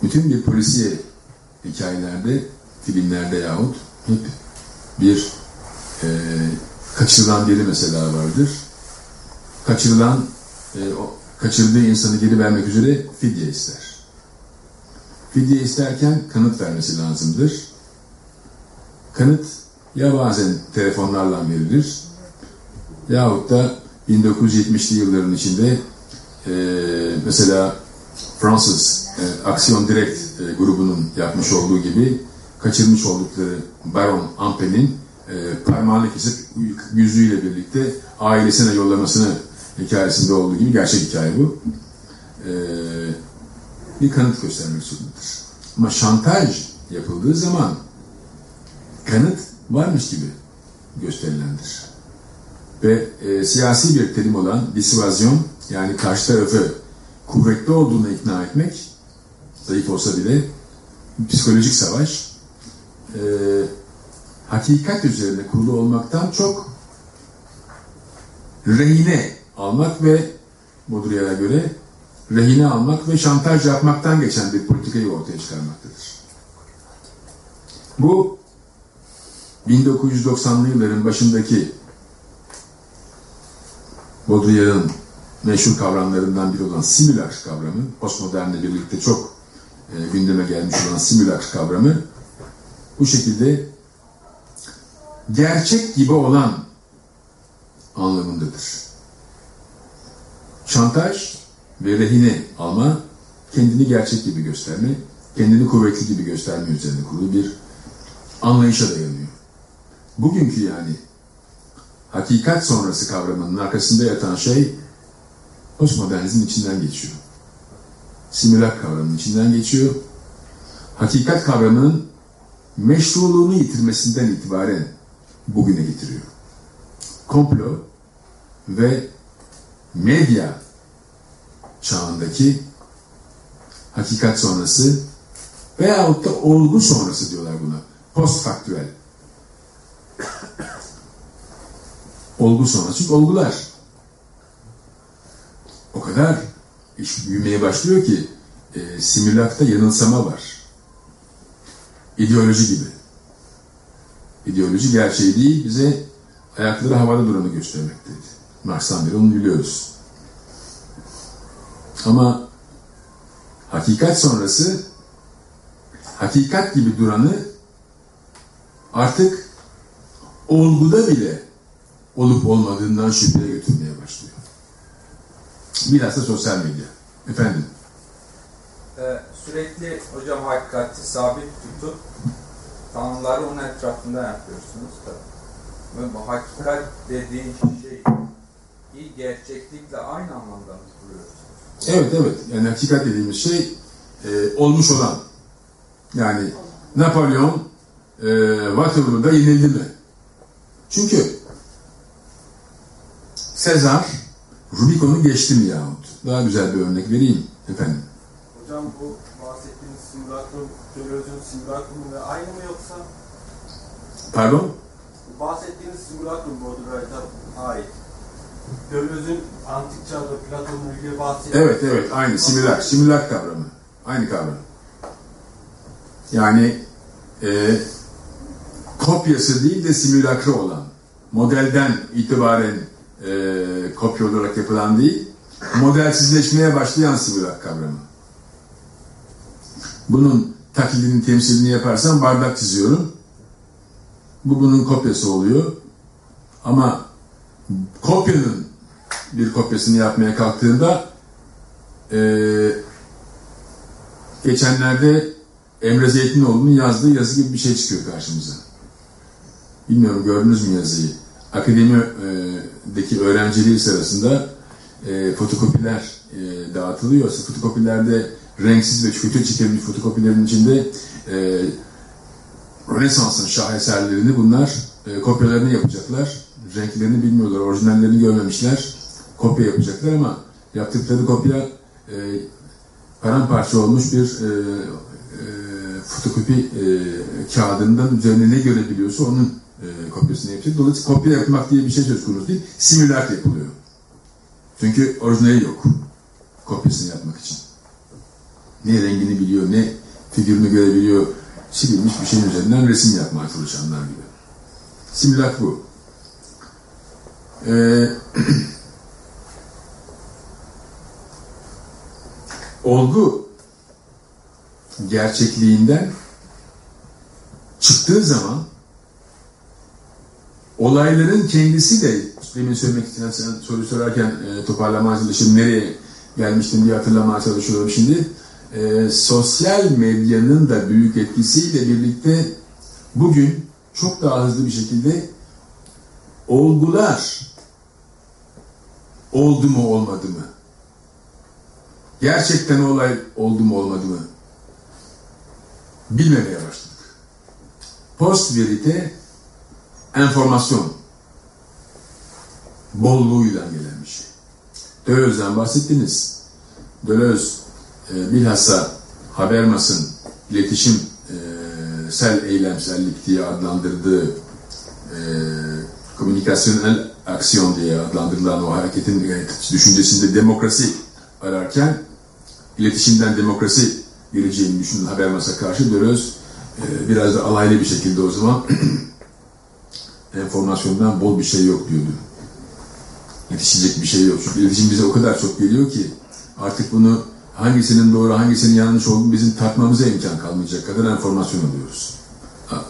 S2: Bütün bir polisiye hikayelerde, filmlerde yahut hep bir e, kaçırılan biri mesela vardır. Kaçırılan, e, o, kaçırdığı insanı geri vermek üzere fidye ister. Fidye isterken kanıt vermesi lazımdır. Kanıt ya bazen telefonlarla verilir yahut da 1970'li yılların içinde e, mesela Fransız e, Aksiyon Direkt e, grubunun yapmış olduğu gibi kaçırmış oldukları Baron Ampe'nin e, parmağını kesip yüzüğüyle birlikte ailesine yollamasını hikayesinde olduğu gibi gerçek hikaye bu. E, bir kanıt göstermek zorundadır. Ama şantaj yapıldığı zaman kanıt varmış gibi gösterilendir. Ve e, siyasi bir terim olan disivazyon yani karşı tarafı kuvvetli olduğunu ikna etmek zayıf olsa bile psikolojik savaş e, hakikat üzerine kurulu olmaktan çok rehine almak ve Baudrillard'a göre rehine almak ve şantaj yapmaktan geçen bir politikayı ortaya çıkarmaktadır. Bu 1990'lı yılların başındaki Baudrillard'ın meşhur kavramlarından biri olan simülakr kavramı, postmodernle birlikte çok e, gündeme gelmiş olan simülakr kavramı bu şekilde gerçek gibi olan anlamındadır. Şantaj ve rehine alma, kendini gerçek gibi gösterme, kendini kuvvetli gibi gösterme üzerine kurulu bir anlayışa dayanıyor. Bugünkü yani hakikat sonrası kavramının arkasında yatan şey postmodernizmin içinden geçiyor. Simülak kavramının içinden geçiyor. Hakikat kavramının meşruluğunu yitirmesinden itibaren bugüne getiriyor. Komplo ve medya çağındaki hakikat sonrası veyahut da olgu sonrası diyorlar buna. Postfaktüel. Olgu sonrası. Olgular o kadar iş büyümeye başlıyor ki e, simülakta yanılsama var. İdeoloji gibi. İdeoloji gerçeği değil, bize ayakları havada duranı göstermekteydi. Mars'tan beri onu biliyoruz. Ama hakikat sonrası hakikat gibi duranı artık olguda bile olup olmadığından şüpheye götürmeye başlıyor. Bilhassa sosyal medya. Efendim?
S3: Ee, sürekli hocam hakikati sabit tutup tanımları onun etrafında yapıyorsunuz da. Bu hakikat dediğin şey iyi gerçeklikle aynı anlamda mı kuruyorsunuz?
S2: Evet evet. Yani hakikat dediğimiz şey e, olmuş olan. Yani Napolyon e, Waterloo'da yenildi mi? Çünkü Sezar Rubicon'u geçti mi yahut? Daha güzel bir örnek vereyim efendim.
S4: Hocam bu bahsettiğiniz simülakrum, Deleuze'ün simülakrumu ve aynı mı yoksa?
S2: Pardon?
S4: Bahsettiğiniz simülakrum Baudrillard'a ait. Deleuze'ün antik çağda Platon'un ilgili bahsettiği...
S2: Evet evet aynı simülak. Simülak kavramı. Aynı kavram. Yani e, kopyası değil de simülakra olan modelden itibaren e, kopya olarak yapılan değil modelsizleşmeye başlayan simülak kavramı. Bunun taklidini, temsilini yaparsam bardak çiziyorum. Bu bunun kopyası oluyor. Ama kopyanın bir kopyasını yapmaya kalktığında e, geçenlerde Emre Zeytinoğlu'nun yazdığı yazı gibi bir şey çıkıyor karşımıza. Bilmiyorum gördünüz mü yazıyı? Akademideki öğrenciliği sırasında e, fotokopiler e, dağıtılıyor. Fotokopilerde renksiz ve kötü çekilmiş fotokopilerin içinde e, Rönesans'ın şaheserlerini bunlar e, kopyalarını yapacaklar. Renklerini bilmiyorlar, orijinallerini görmemişler. Kopya yapacaklar ama yaptıkları kopya e, paramparça olmuş bir e, e, fotokopi e, kağıdından üzerine ne görebiliyorsa onun e, kopyasını yapacak. Dolayısıyla kopya yapmak diye bir şey söz konusu değil. Simülak yapılıyor. Çünkü orijinali yok. Kopyasını yapmak için. Ne rengini biliyor, ne figürünü görebiliyor. Silinmiş bir şeyin üzerinden resim yapmaya çalışanlar gibi. Simülak bu. Ee, olgu gerçekliğinden çıktığı zaman olayların kendisi de demin söylemek sen soru sorarken e, toparlamaya çalışıyorum nereye gelmiştim diye hatırlamaya çalışıyorum şimdi. E, sosyal medyanın da büyük etkisiyle birlikte bugün çok daha hızlı bir şekilde olgular oldu mu olmadı mı? Gerçekten olay oldu mu olmadı mı? Bilmemeye başladık. Post verite enformasyon bolluğuyla gelen bir şey. Deleuze'den bahsettiniz. Deleuze e, bilhassa Habermas'ın iletişim e, sel eylemsellik diye adlandırdığı e, komünikasyonel aksiyon diye adlandırılan o hareketin e, düşüncesinde demokrasi ararken iletişimden demokrasi geleceğini düşünen Habermas'a karşı Deleuze e, biraz da alaylı bir şekilde o zaman enformasyondan bol bir şey yok diyordu. Yetişecek bir şey yok. Çünkü iletişim bize o kadar çok geliyor ki artık bunu hangisinin doğru hangisinin yanlış olduğunu bizim tartmamıza imkan kalmayacak kadar enformasyon alıyoruz.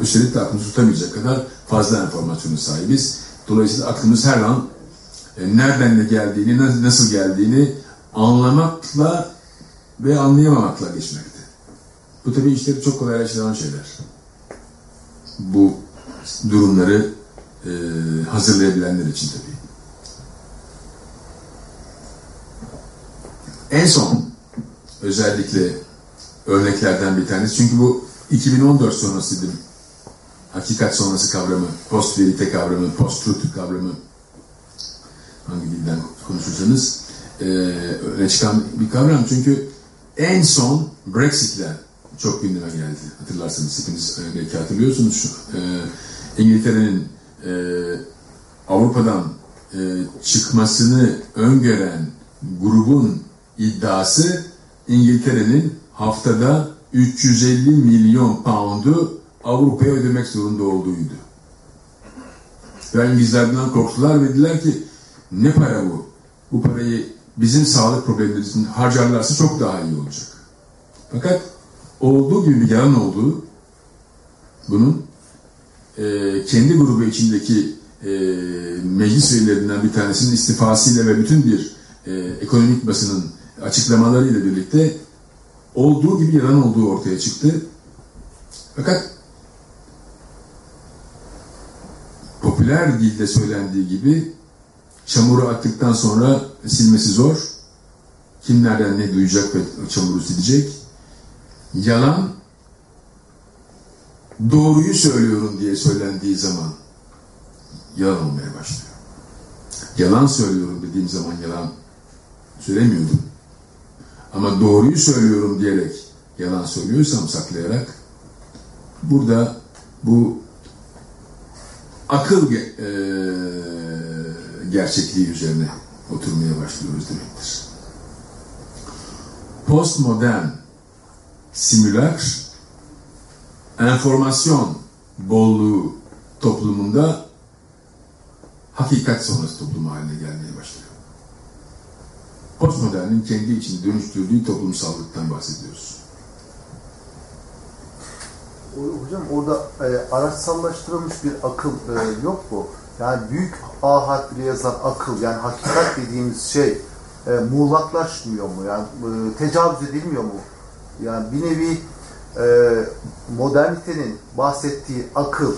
S2: Üstelik de aklımızı tutamayacak kadar fazla enformasyona sahibiz. Dolayısıyla aklımız her an e, nereden ne geldiğini, nasıl geldiğini anlamakla ve anlayamamakla geçmekte. Bu tabii işleri çok kolaylaştıran şeyler. Bu durumları e, hazırlayabilenler için tabii. En son özellikle örneklerden bir tanesi. Çünkü bu 2014 sonrasıydı. Hakikat sonrası kavramı, post verite kavramı, post truth kavramı hangi dilden konuşursanız e, öne çıkan bir kavram. Çünkü en son Brexit'le çok gündeme geldi. Hatırlarsanız hepiniz e, belki hatırlıyorsunuz. E, İngiltere'nin e, Avrupa'dan e, çıkmasını öngören grubun iddiası İngiltere'nin haftada 350 milyon pound'u Avrupa'ya ödemek zorunda olduğuydu. Ve İngilizlerden korktular ve dediler ki ne para bu? Bu parayı bizim sağlık problemlerimiz için harcarlarsa çok daha iyi olacak. Fakat olduğu gibi bir yalan olduğu bunun e, kendi grubu içindeki e, meclis üyelerinden bir tanesinin istifasıyla ve bütün bir e, ekonomik basının açıklamalarıyla birlikte olduğu gibi yalan olduğu ortaya çıktı. Fakat popüler dilde söylendiği gibi çamuru attıktan sonra silmesi zor. Kimlerden ne duyacak ve çamuru silecek? Yalan doğruyu söylüyorum diye söylendiği zaman yalan olmaya başlıyor. Yalan söylüyorum dediğim zaman yalan söylemiyordum. Ama doğruyu söylüyorum diyerek yalan söylüyorsam saklayarak burada bu akıl eee, gerçekliği üzerine oturmaya başlıyoruz demektir. Postmodern simülakr enformasyon bolluğu toplumunda hakikat sonrası toplum haline gelmeye başlıyor. Postmodernin kendi içinde dönüştürdüğü toplumsallıktan bahsediyoruz.
S5: Hocam orada e, araçsallaştırılmış bir akıl e, yok mu? Yani büyük A harfiyle yazılan akıl yani hakikat dediğimiz şey e, muğlaklaşmıyor mu? Yani e, tecavüz edilmiyor mu? Yani bir nevi e, modernitenin bahsettiği akıl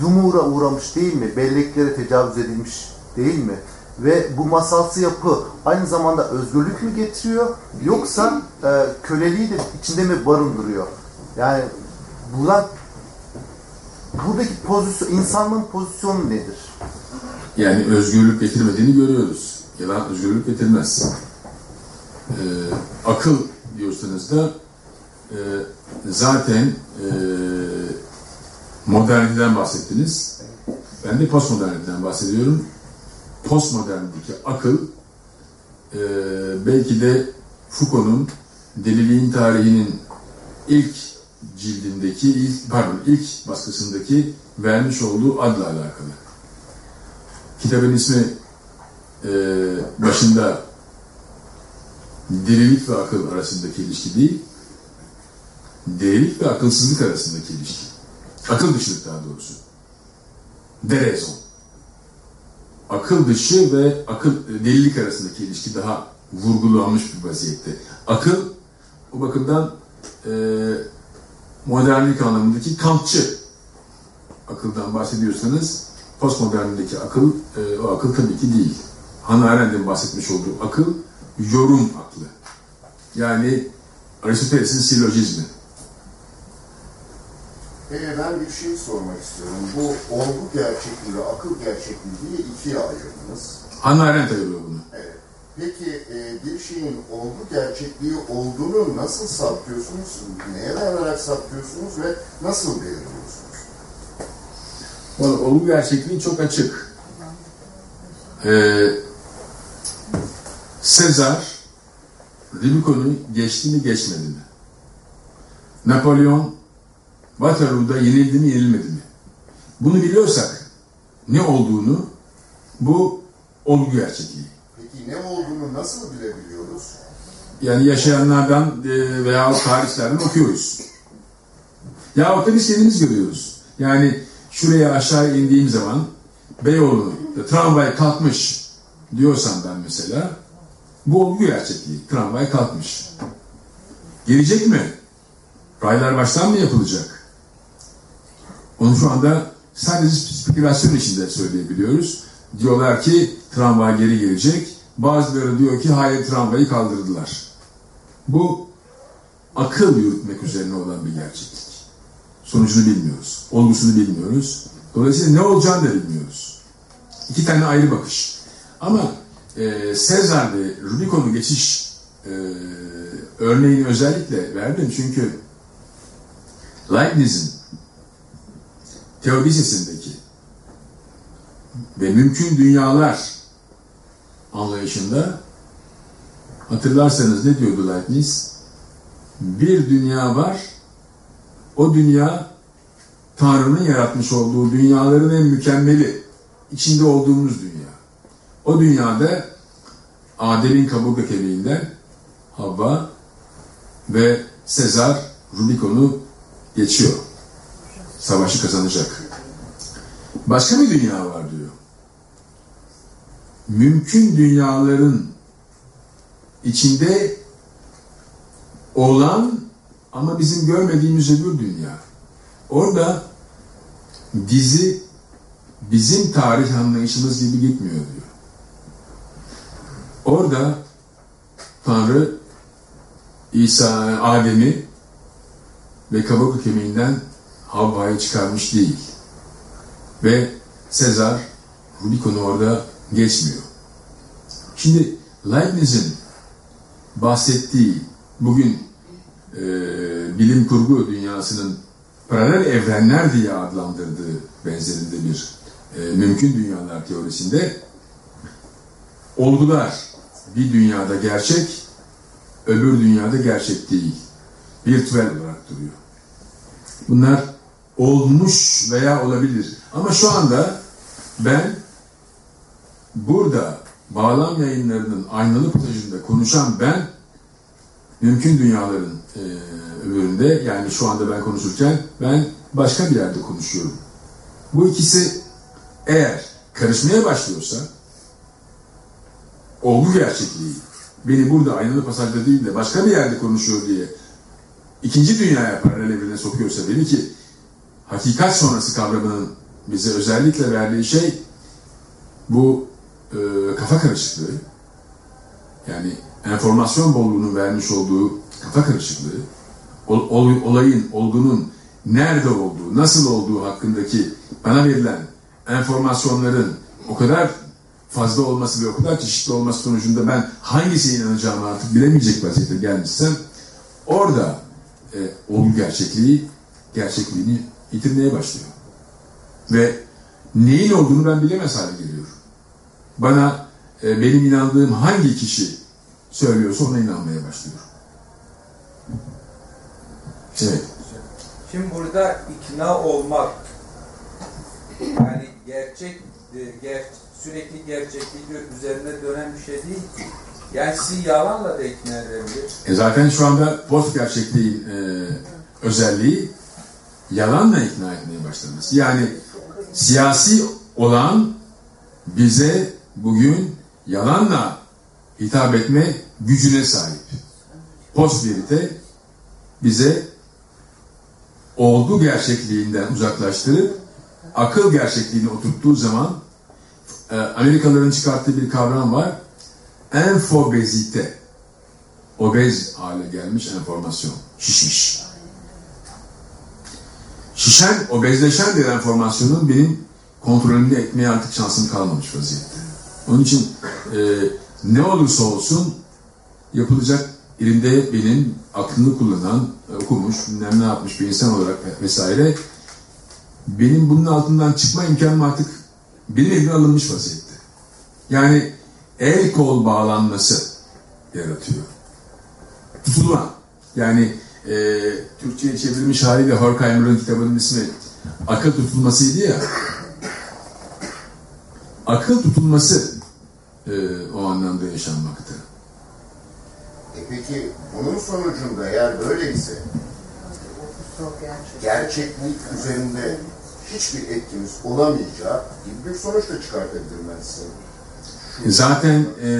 S5: dumura uğramış değil mi? Belleklere tecavüz edilmiş değil mi? Ve bu masalsı yapı aynı zamanda özgürlük mü getiriyor yoksa e, köleliği de içinde mi barındırıyor? Yani buradan buradaki pozisyon, insanlığın pozisyonu nedir?
S2: Yani özgürlük getirmediğini görüyoruz. Yalan özgürlük getirmez. Ee, akıl diyorsanız da e, zaten e, moderniteden bahsettiniz. Ben de postmoderniteden bahsediyorum. Postmoderndeki akıl e, belki de Foucault'un Deliliğin Tarihinin ilk cildindeki, ilk, pardon ilk baskısındaki vermiş olduğu adla alakalı. Kitabın ismi e, başında delilik ve akıl arasındaki ilişki değil, delilik ve akılsızlık arasındaki ilişki. Akıl dışılık daha doğrusu. Derezon. Akıl dışı ve akıl delilik arasındaki ilişki daha vurgulanmış bir vaziyette. Akıl o bakımdan e, modernlik anlamındaki Kantçı akıldan bahsediyorsanız postmoderndeki akıl e, o akıl tabii ki değil. Hannah Arendt'in bahsetmiş olduğu akıl yorum aklı. Yani Aristoteles'in silojizmi.
S6: Ee, ben bir şey sormak istiyorum. Bu olgu gerçekliği ve akıl gerçekliği diye ikiye ayırdınız.
S2: Hannah Arendt ayırıyor bunu.
S6: Evet. Peki e, bir şeyin olgu gerçekliği olduğunu nasıl saptıyorsunuz? Neye dayanarak saptıyorsunuz ve nasıl belirliyorsunuz?
S2: Valla olgu gerçekliği çok açık. Ee, Sezar Rubicon'u geçti mi geçmedi mi? Napolyon Waterloo'da yenildi mi yenilmedi mi? Bunu biliyorsak ne olduğunu bu olgu gerçekliği.
S6: Peki ne olduğunu nasıl bilebiliyoruz?
S2: Yani yaşayanlardan e, veya tarihlerden okuyoruz. Ya da biz kendimiz görüyoruz. Yani şuraya aşağı indiğim zaman Beyoğlu tramvay kalkmış diyorsam ben mesela bu olgu gerçekliği. Tramvay kalkmış. Gelecek mi? Raylar baştan mı yapılacak? Onu şu anda sadece spekülasyon içinde söyleyebiliyoruz. Diyorlar ki tramvay geri gelecek. Bazıları diyor ki hayır tramvayı kaldırdılar. Bu akıl yürütmek üzerine olan bir gerçeklik. Sonucunu bilmiyoruz. Olgusunu bilmiyoruz. Dolayısıyla ne olacağını da bilmiyoruz. İki tane ayrı bakış. Ama e, Sezar ve Rubicon'u geçiş e, örneğini özellikle verdim çünkü Leibniz'in teodisesindeki ve mümkün dünyalar anlayışında hatırlarsanız ne diyordu Leibniz? Bir dünya var, o dünya Tanrı'nın yaratmış olduğu dünyaların en mükemmeli, içinde olduğumuz dünya. O dünyada Adem'in kaburga kemiğinden Havva ve Sezar Rubicon'u geçiyor. Savaşı kazanacak. Başka bir dünya var diyor. Mümkün dünyaların içinde olan ama bizim görmediğimiz öbür dünya. Orada dizi bizim tarih anlayışımız gibi gitmiyor diyor. Orada Tanrı İsa, Adem'i ve kaburga kemiğinden havaya çıkarmış değil. Ve Sezar Rubicon'u orada geçmiyor. Şimdi Leibniz'in bahsettiği bugün e, bilim kurgu dünyasının paralel evrenler diye adlandırdığı benzerinde bir e, mümkün dünyalar teorisinde olgular bir dünyada gerçek, öbür dünyada gerçek değil. Virtüel olarak duruyor. Bunlar olmuş veya olabilir. Ama şu anda ben burada bağlam yayınlarının aynalı pasajında konuşan ben mümkün dünyaların e, öbüründe yani şu anda ben konuşurken ben başka bir yerde konuşuyorum. Bu ikisi eğer karışmaya başlıyorsa olgu gerçekliği beni burada aynalı pasajda değil de başka bir yerde konuşuyor diye ikinci dünyaya paralel evrene sokuyorsa beni ki hakikat sonrası kavramının bize özellikle verdiği şey bu e, kafa karışıklığı. Yani enformasyon bolluğunun vermiş olduğu kafa karışıklığı ol, ol, olayın, olgunun nerede olduğu, nasıl olduğu hakkındaki bana verilen enformasyonların o kadar fazla olması ve o kadar çeşitli olması sonucunda ben hangisine inanacağımı artık bilemeyecek vaziyete gelmişsem orada e, olgu gerçekliği gerçekliğini yitirmeye başlıyor. Ve neyin olduğunu ben bilemez hale geliyorum. Bana e, benim inandığım hangi kişi söylüyorsa ona inanmaya başlıyorum. Evet.
S3: Şimdi burada ikna olmak yani gerçek e, ger, sürekli gerçeklik üzerine dönen bir şey değil ki. Yani sizi yalanla da ikna edebilir.
S2: E zaten şu anda post gerçekliğin e, özelliği yalanla ikna etmeye başlaması. Yani siyasi olan bize bugün yalanla hitap etme gücüne sahip. Post verite bize olgu gerçekliğinden uzaklaştırıp akıl gerçekliğini oturttuğu zaman e, Amerikalıların çıkarttığı bir kavram var. Enfobezite. Obez hale gelmiş enformasyon. Şişmiş. Şişen, obezleşen bir enformasyonun benim kontrolümde etmeye artık şansım kalmamış vaziyette. Onun için e, ne olursa olsun yapılacak elimde benim aklını kullanan, okumuş, bilmem ne yapmış bir insan olarak vesaire benim bunun altından çıkma imkanım artık benim elimden alınmış vaziyette. Yani el kol bağlanması yaratıyor. Tutulma. Yani e, Türkçe'ye çevrilmiş haliyle Horkheimer'ın kitabının ismi akıl tutulmasıydı ya. Akıl tutulması e, o anlamda yaşanmakta.
S6: E peki bunun sonucunda eğer böyleyse gerçeklik üzerinde hiçbir etkimiz olamayacağı gibi bir sonuç da çıkartabilirim ben size.
S2: Zaten e,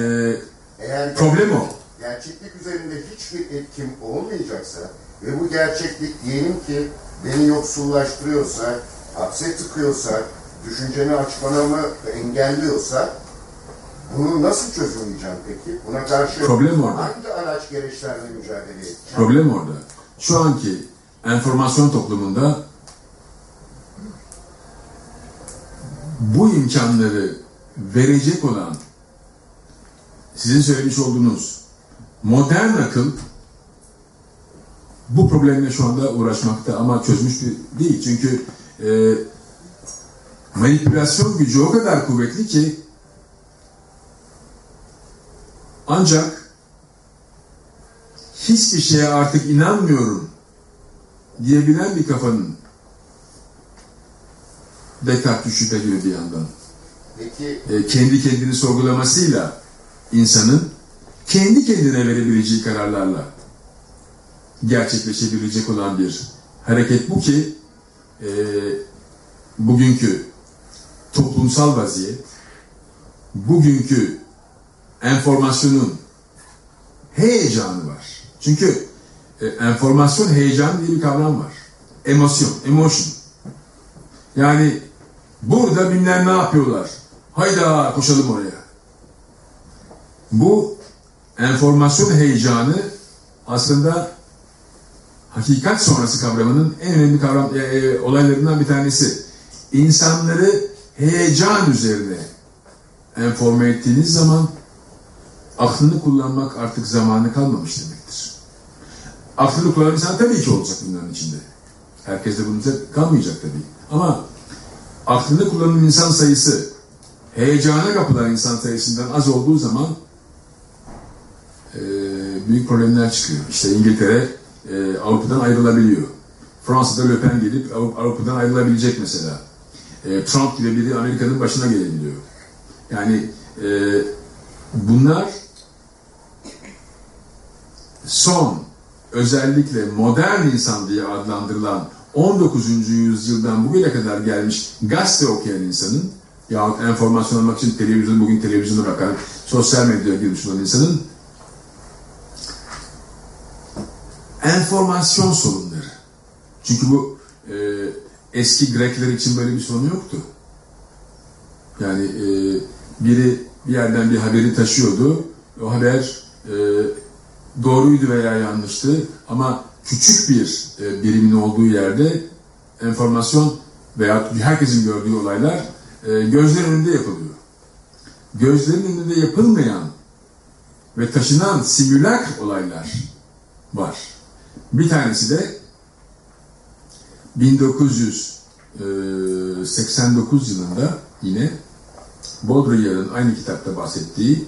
S6: Eğer
S2: problem o.
S6: gerçeklik üzerinde hiçbir etkim olmayacaksa ve bu gerçeklik diyelim ki beni yoksullaştırıyorsa, hapse tıkıyorsa, düşüncemi açmanamı engelliyorsa bunu nasıl çözümleyeceğim peki? Buna karşı
S2: Problem orada.
S6: hangi araç gereçlerle mücadele edeceğim?
S2: Problem orada. Şu anki enformasyon toplumunda bu imkanları verecek olan sizin söylemiş olduğunuz modern akıl bu problemle şu anda uğraşmakta ama çözmüş bir değil. Çünkü e, manipülasyon gücü o kadar kuvvetli ki ancak hiçbir şeye artık inanmıyorum diyebilen bir kafanın Descartes şüphe gibi bir yandan
S6: Peki
S2: e, kendi kendini sorgulamasıyla insanın kendi kendine verebileceği kararlarla gerçekleşebilecek olan bir hareket bu ki e, bugünkü toplumsal vaziyet bugünkü enformasyonun heyecanı var. Çünkü e, enformasyon heyecan diye bir kavram var. Emosyon, emotion. Yani burada bilmem ne yapıyorlar. Hayda koşalım oraya. Bu enformasyon heyecanı aslında hakikat sonrası kavramının en önemli kavram, e, e, olaylarından bir tanesi. İnsanları heyecan üzerine enforme ettiğiniz zaman aklını kullanmak artık zamanı kalmamış demektir. Aklını kullanan insan tabii ki olacak bunların içinde. Herkes de bunun kalmayacak tabii. Ama aklını kullanan insan sayısı heyecana kapılan insan sayısından az olduğu zaman e, büyük problemler çıkıyor. İşte İngiltere e, Avrupa'dan ayrılabiliyor. Fransa'da Le Pen gelip Avrupa'dan ayrılabilecek mesela. E, Trump gibi biri Amerika'nın başına gelebiliyor. Yani e, bunlar son özellikle modern insan diye adlandırılan 19. yüzyıldan bugüne kadar gelmiş gazete okuyan insanın yahut enformasyon almak için televizyon, bugün televizyona bakan, sosyal medyaya girmiş olan insanın enformasyon sorunları. Çünkü bu e, eski Grekler için böyle bir sorun yoktu. Yani e, biri bir yerden bir haberi taşıyordu. O haber e, doğruydu veya yanlıştı ama küçük bir e, birimin olduğu yerde enformasyon veya herkesin gördüğü olaylar e, gözlerin önünde yapılıyor. Gözlerin önünde yapılmayan ve taşınan simülak olaylar var. Bir tanesi de 1989 yılında yine Baudrillard'ın aynı kitapta bahsettiği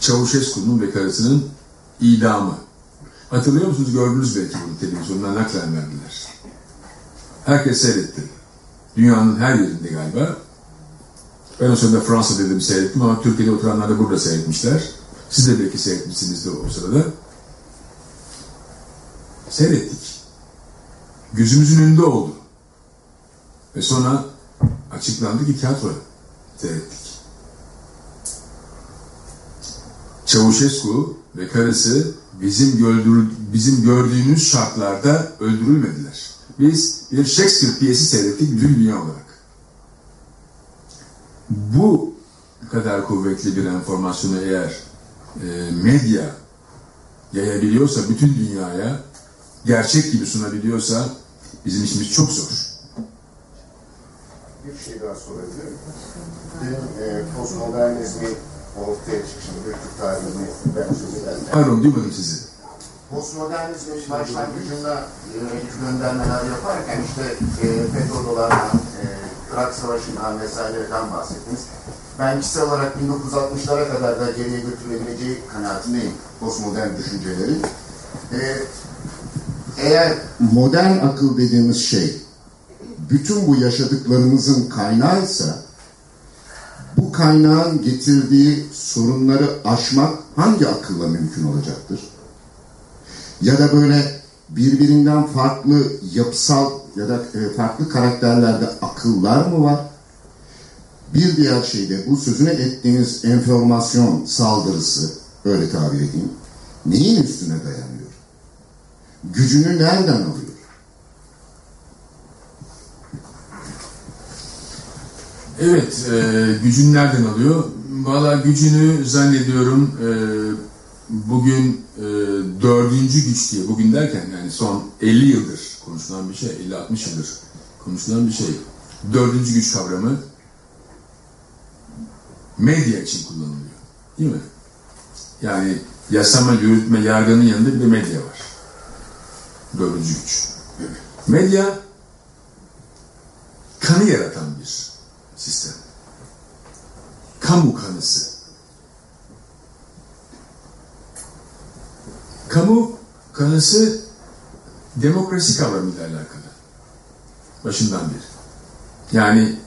S2: Çavuşescu'nun ve karısının idamı. Hatırlıyor musunuz? Gördünüz belki bunu televizyondan naklen verdiler. Herkes seyretti. Dünyanın her yerinde galiba. Ben o sırada Fransa dedim seyrettim ama Türkiye'de oturanlar da burada seyretmişler. Siz de belki seyretmişsinizdir o sırada. Seyrettik. Gözümüzün önünde oldu. Ve sonra açıklandı ki tiyatro seyrettik. Çavuşescu ve karısı bizim, bizim gördüğümüz şartlarda öldürülmediler. Biz bir Shakespeare piyesi seyrettik dünya olarak. Bu kadar kuvvetli bir enformasyonu eğer e, medya yayabiliyorsa bütün dünyaya gerçek gibi sunabiliyorsa bizim işimiz çok zor.
S6: Bir şey daha sorabilirim. Dün e, postmodernizmin ortaya çıkışını, Türk tarihini ben söz ederken...
S2: Pardon duymadım sizi.
S6: Postmodernizmin başlangıcında yönelik göndermeler yaparken işte e, petrodolardan, e, Irak Savaşı'ndan vesaireden bahsettiniz. Ben kişisel olarak 1960'lara kadar da geriye götürülebileceği kanaatindeyim postmodern düşüncelerin. E, eğer modern akıl dediğimiz şey bütün bu yaşadıklarımızın kaynağıysa bu kaynağın getirdiği sorunları aşmak hangi akılla mümkün olacaktır? Ya da böyle birbirinden farklı yapısal ya da e, farklı karakterlerde akıllar mı var? Bir diğer şey de bu sözüne ettiğiniz enformasyon saldırısı, öyle tabir edeyim, neyin üstüne dayanıyor? Gücünü nereden alıyor?
S2: Evet, e, gücünü nereden alıyor? Valla gücünü zannediyorum e, bugün e, dördüncü güç diye, bugün derken yani son 50 yıldır konuşulan bir şey, 50-60 yıldır konuşulan bir şey. Dördüncü güç kavramı medya için kullanılıyor. Değil mi? Yani yasama, yürütme, yargının yanında bir medya var. Dördüncü güç. Medya kanı yaratan bir sistem. Kamu kanısı. Kamu kanısı demokrasi kavramıyla alakalı. Başından beri. Yani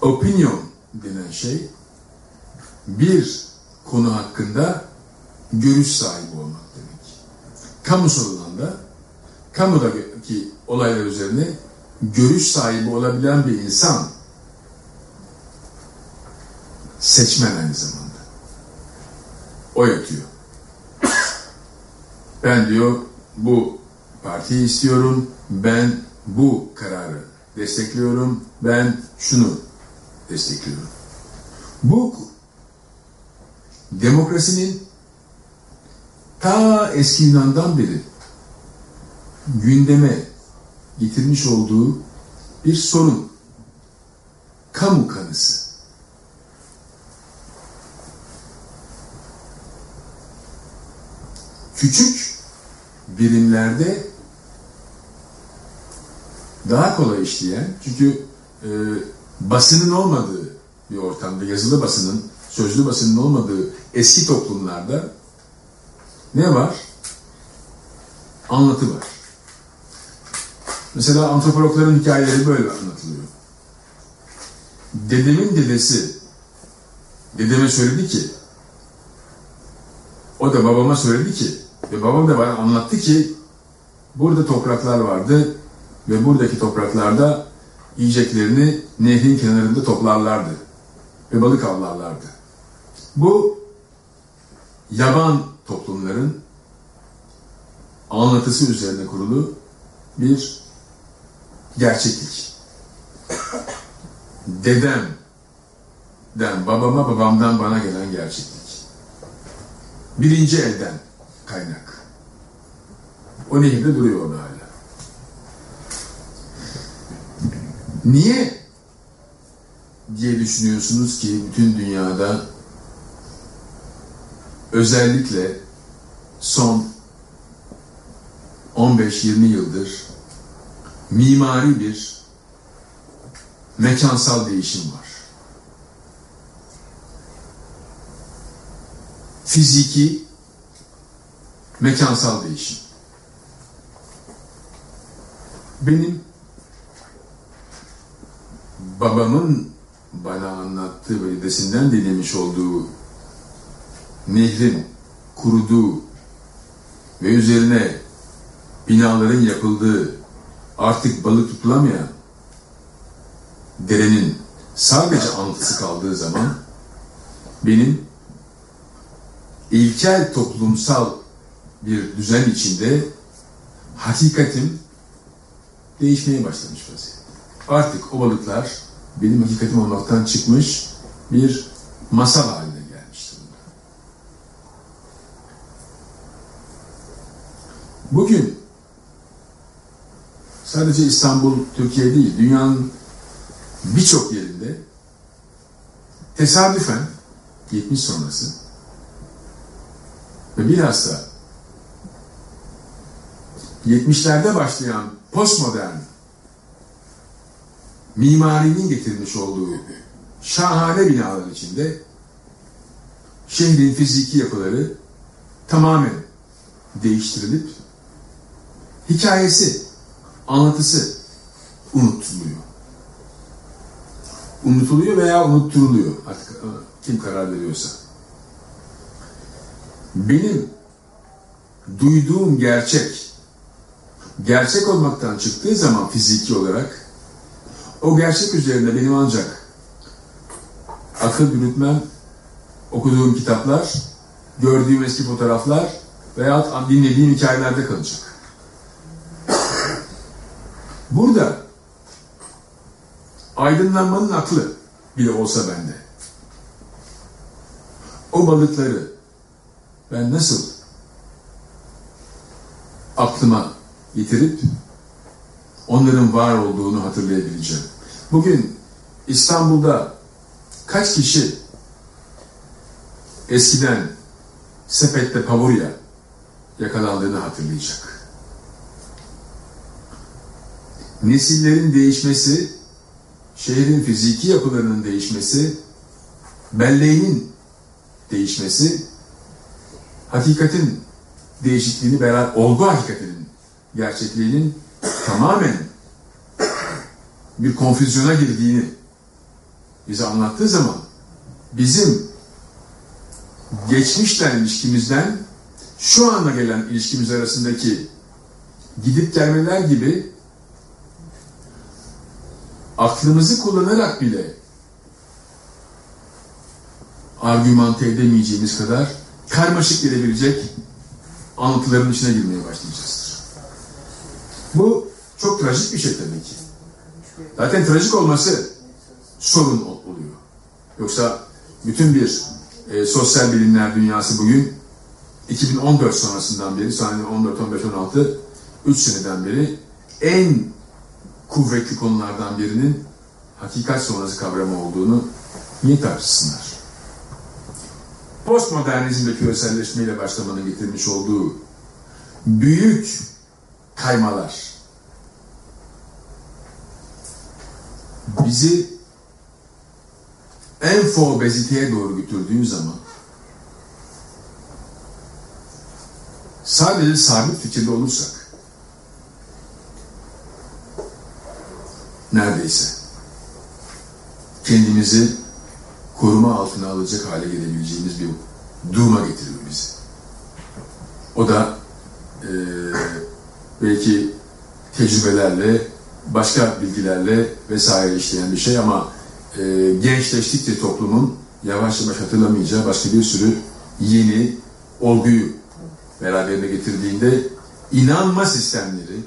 S2: opinion denen şey bir konu hakkında görüş sahibi. Kamusal alanda kamudaki olaylar üzerine görüş sahibi olabilen bir insan seçmen aynı zamanda. O yatıyor. Ben diyor bu partiyi istiyorum, ben bu kararı destekliyorum, ben şunu destekliyorum. Bu demokrasinin ta eski Yunan'dan beri gündeme getirmiş olduğu bir sorun. Kamu kanısı. Küçük birimlerde daha kolay işleyen, çünkü e, basının olmadığı bir ortamda, yazılı basının, sözlü basının olmadığı eski toplumlarda ne var? Anlatı var. Mesela antropologların hikayeleri böyle anlatılıyor. Dedemin dedesi dedeme söyledi ki o da babama söyledi ki ve babam da bana anlattı ki burada topraklar vardı ve buradaki topraklarda yiyeceklerini nehrin kenarında toplarlardı ve balık avlarlardı. Bu yaban toplumların anlatısı üzerine kurulu bir gerçeklik. Dedemden babama, babamdan bana gelen gerçeklik. Birinci elden kaynak. O nehirde duruyor orada hala. Niye diye düşünüyorsunuz ki bütün dünyada özellikle son 15-20 yıldır mimari bir mekansal değişim var. Fiziki mekansal değişim. Benim babamın bana anlattığı ve dedesinden dinlemiş olduğu nehrin kuruduğu ve üzerine binaların yapıldığı artık balık tutulamayan derenin sadece anlatısı kaldığı zaman benim ilkel toplumsal bir düzen içinde hakikatim değişmeye başlamış vaziyette. Artık o balıklar benim hakikatim olmaktan çıkmış bir masal haline gelmiş durumda. Bugün sadece İstanbul, Türkiye değil, dünyanın birçok yerinde tesadüfen 70 sonrası ve bilhassa 70'lerde başlayan postmodern mimarinin getirmiş olduğu şahane binalar içinde şehrin fiziki yapıları tamamen değiştirilip hikayesi, anlatısı unutuluyor. Unutuluyor veya unutturuluyor artık e, kim karar veriyorsa. Benim duyduğum gerçek gerçek olmaktan çıktığı zaman fiziki olarak o gerçek üzerinde benim ancak akıl yürütmem, okuduğum kitaplar, gördüğüm eski fotoğraflar veya dinlediğim hikayelerde kalacak. Burada aydınlanmanın aklı bile olsa bende. O balıkları ben nasıl aklıma getirip onların var olduğunu hatırlayabileceğim. Bugün İstanbul'da kaç kişi eskiden sepette pavurya yakalandığını hatırlayacak. Nesillerin değişmesi, şehrin fiziki yapılarının değişmesi, belleğinin değişmesi, hakikatin değişikliğini beraber, olgu hakikatinin gerçekliğinin tamamen bir konfüzyona girdiğini bize anlattığı zaman bizim geçmişten ilişkimizden şu anda gelen ilişkimiz arasındaki gidip gelmeler gibi aklımızı kullanarak bile argümante edemeyeceğimiz kadar karmaşık gelebilecek anlatıların içine girmeye başlayacağızdır. Bu çok trajik bir şey tabii ki. Zaten trajik olması sorun oluyor. Yoksa bütün bir e, sosyal bilimler dünyası bugün 2014 sonrasından beri, saniye 14, 15, 16, 3 seneden beri en kuvvetli konulardan birinin hakikat sonrası kavramı olduğunu niye tartışsınlar? Postmodernizm ve küreselleşmeyle başlamanın getirmiş olduğu büyük kaymalar bizi enfobeziteye doğru götürdüğü zaman sadece sabit fikirli olursak neredeyse kendimizi koruma altına alacak hale gelebileceğimiz bir duruma getiriyor bizi. O da e, belki tecrübelerle, başka bilgilerle vesaire işleyen bir şey ama e, gençleştikçe toplumun yavaş yavaş hatırlamayacağı başka bir sürü yeni olguyu beraberine getirdiğinde inanma sistemleri,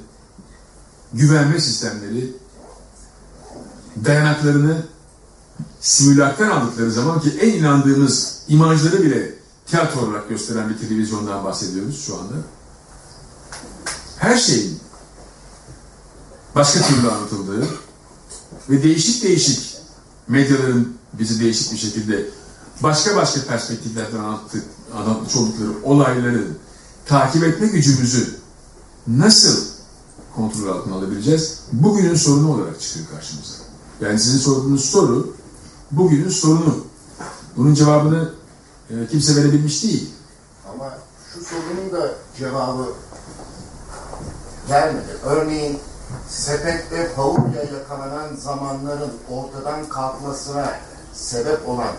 S2: güvenme sistemleri dayanaklarını simülaktan aldıkları zaman ki en inandığımız imajları bile tiyatro olarak gösteren bir televizyondan bahsediyoruz şu anda. Her şeyin başka türlü anlatıldığı ve değişik değişik medyaların bizi değişik bir şekilde başka başka perspektiflerden anlattık, anlatmış oldukları olayları takip etme gücümüzü nasıl kontrol altına alabileceğiz? Bugünün sorunu olarak çıkıyor karşımıza. Yani sizin sorduğunuz soru bugünün sorunu. Bunun cevabını e, kimse verebilmiş değil.
S6: Ama şu sorunun da cevabı gelmedi. Örneğin sepette pavulla yakalanan zamanların ortadan kalkmasına sebep olan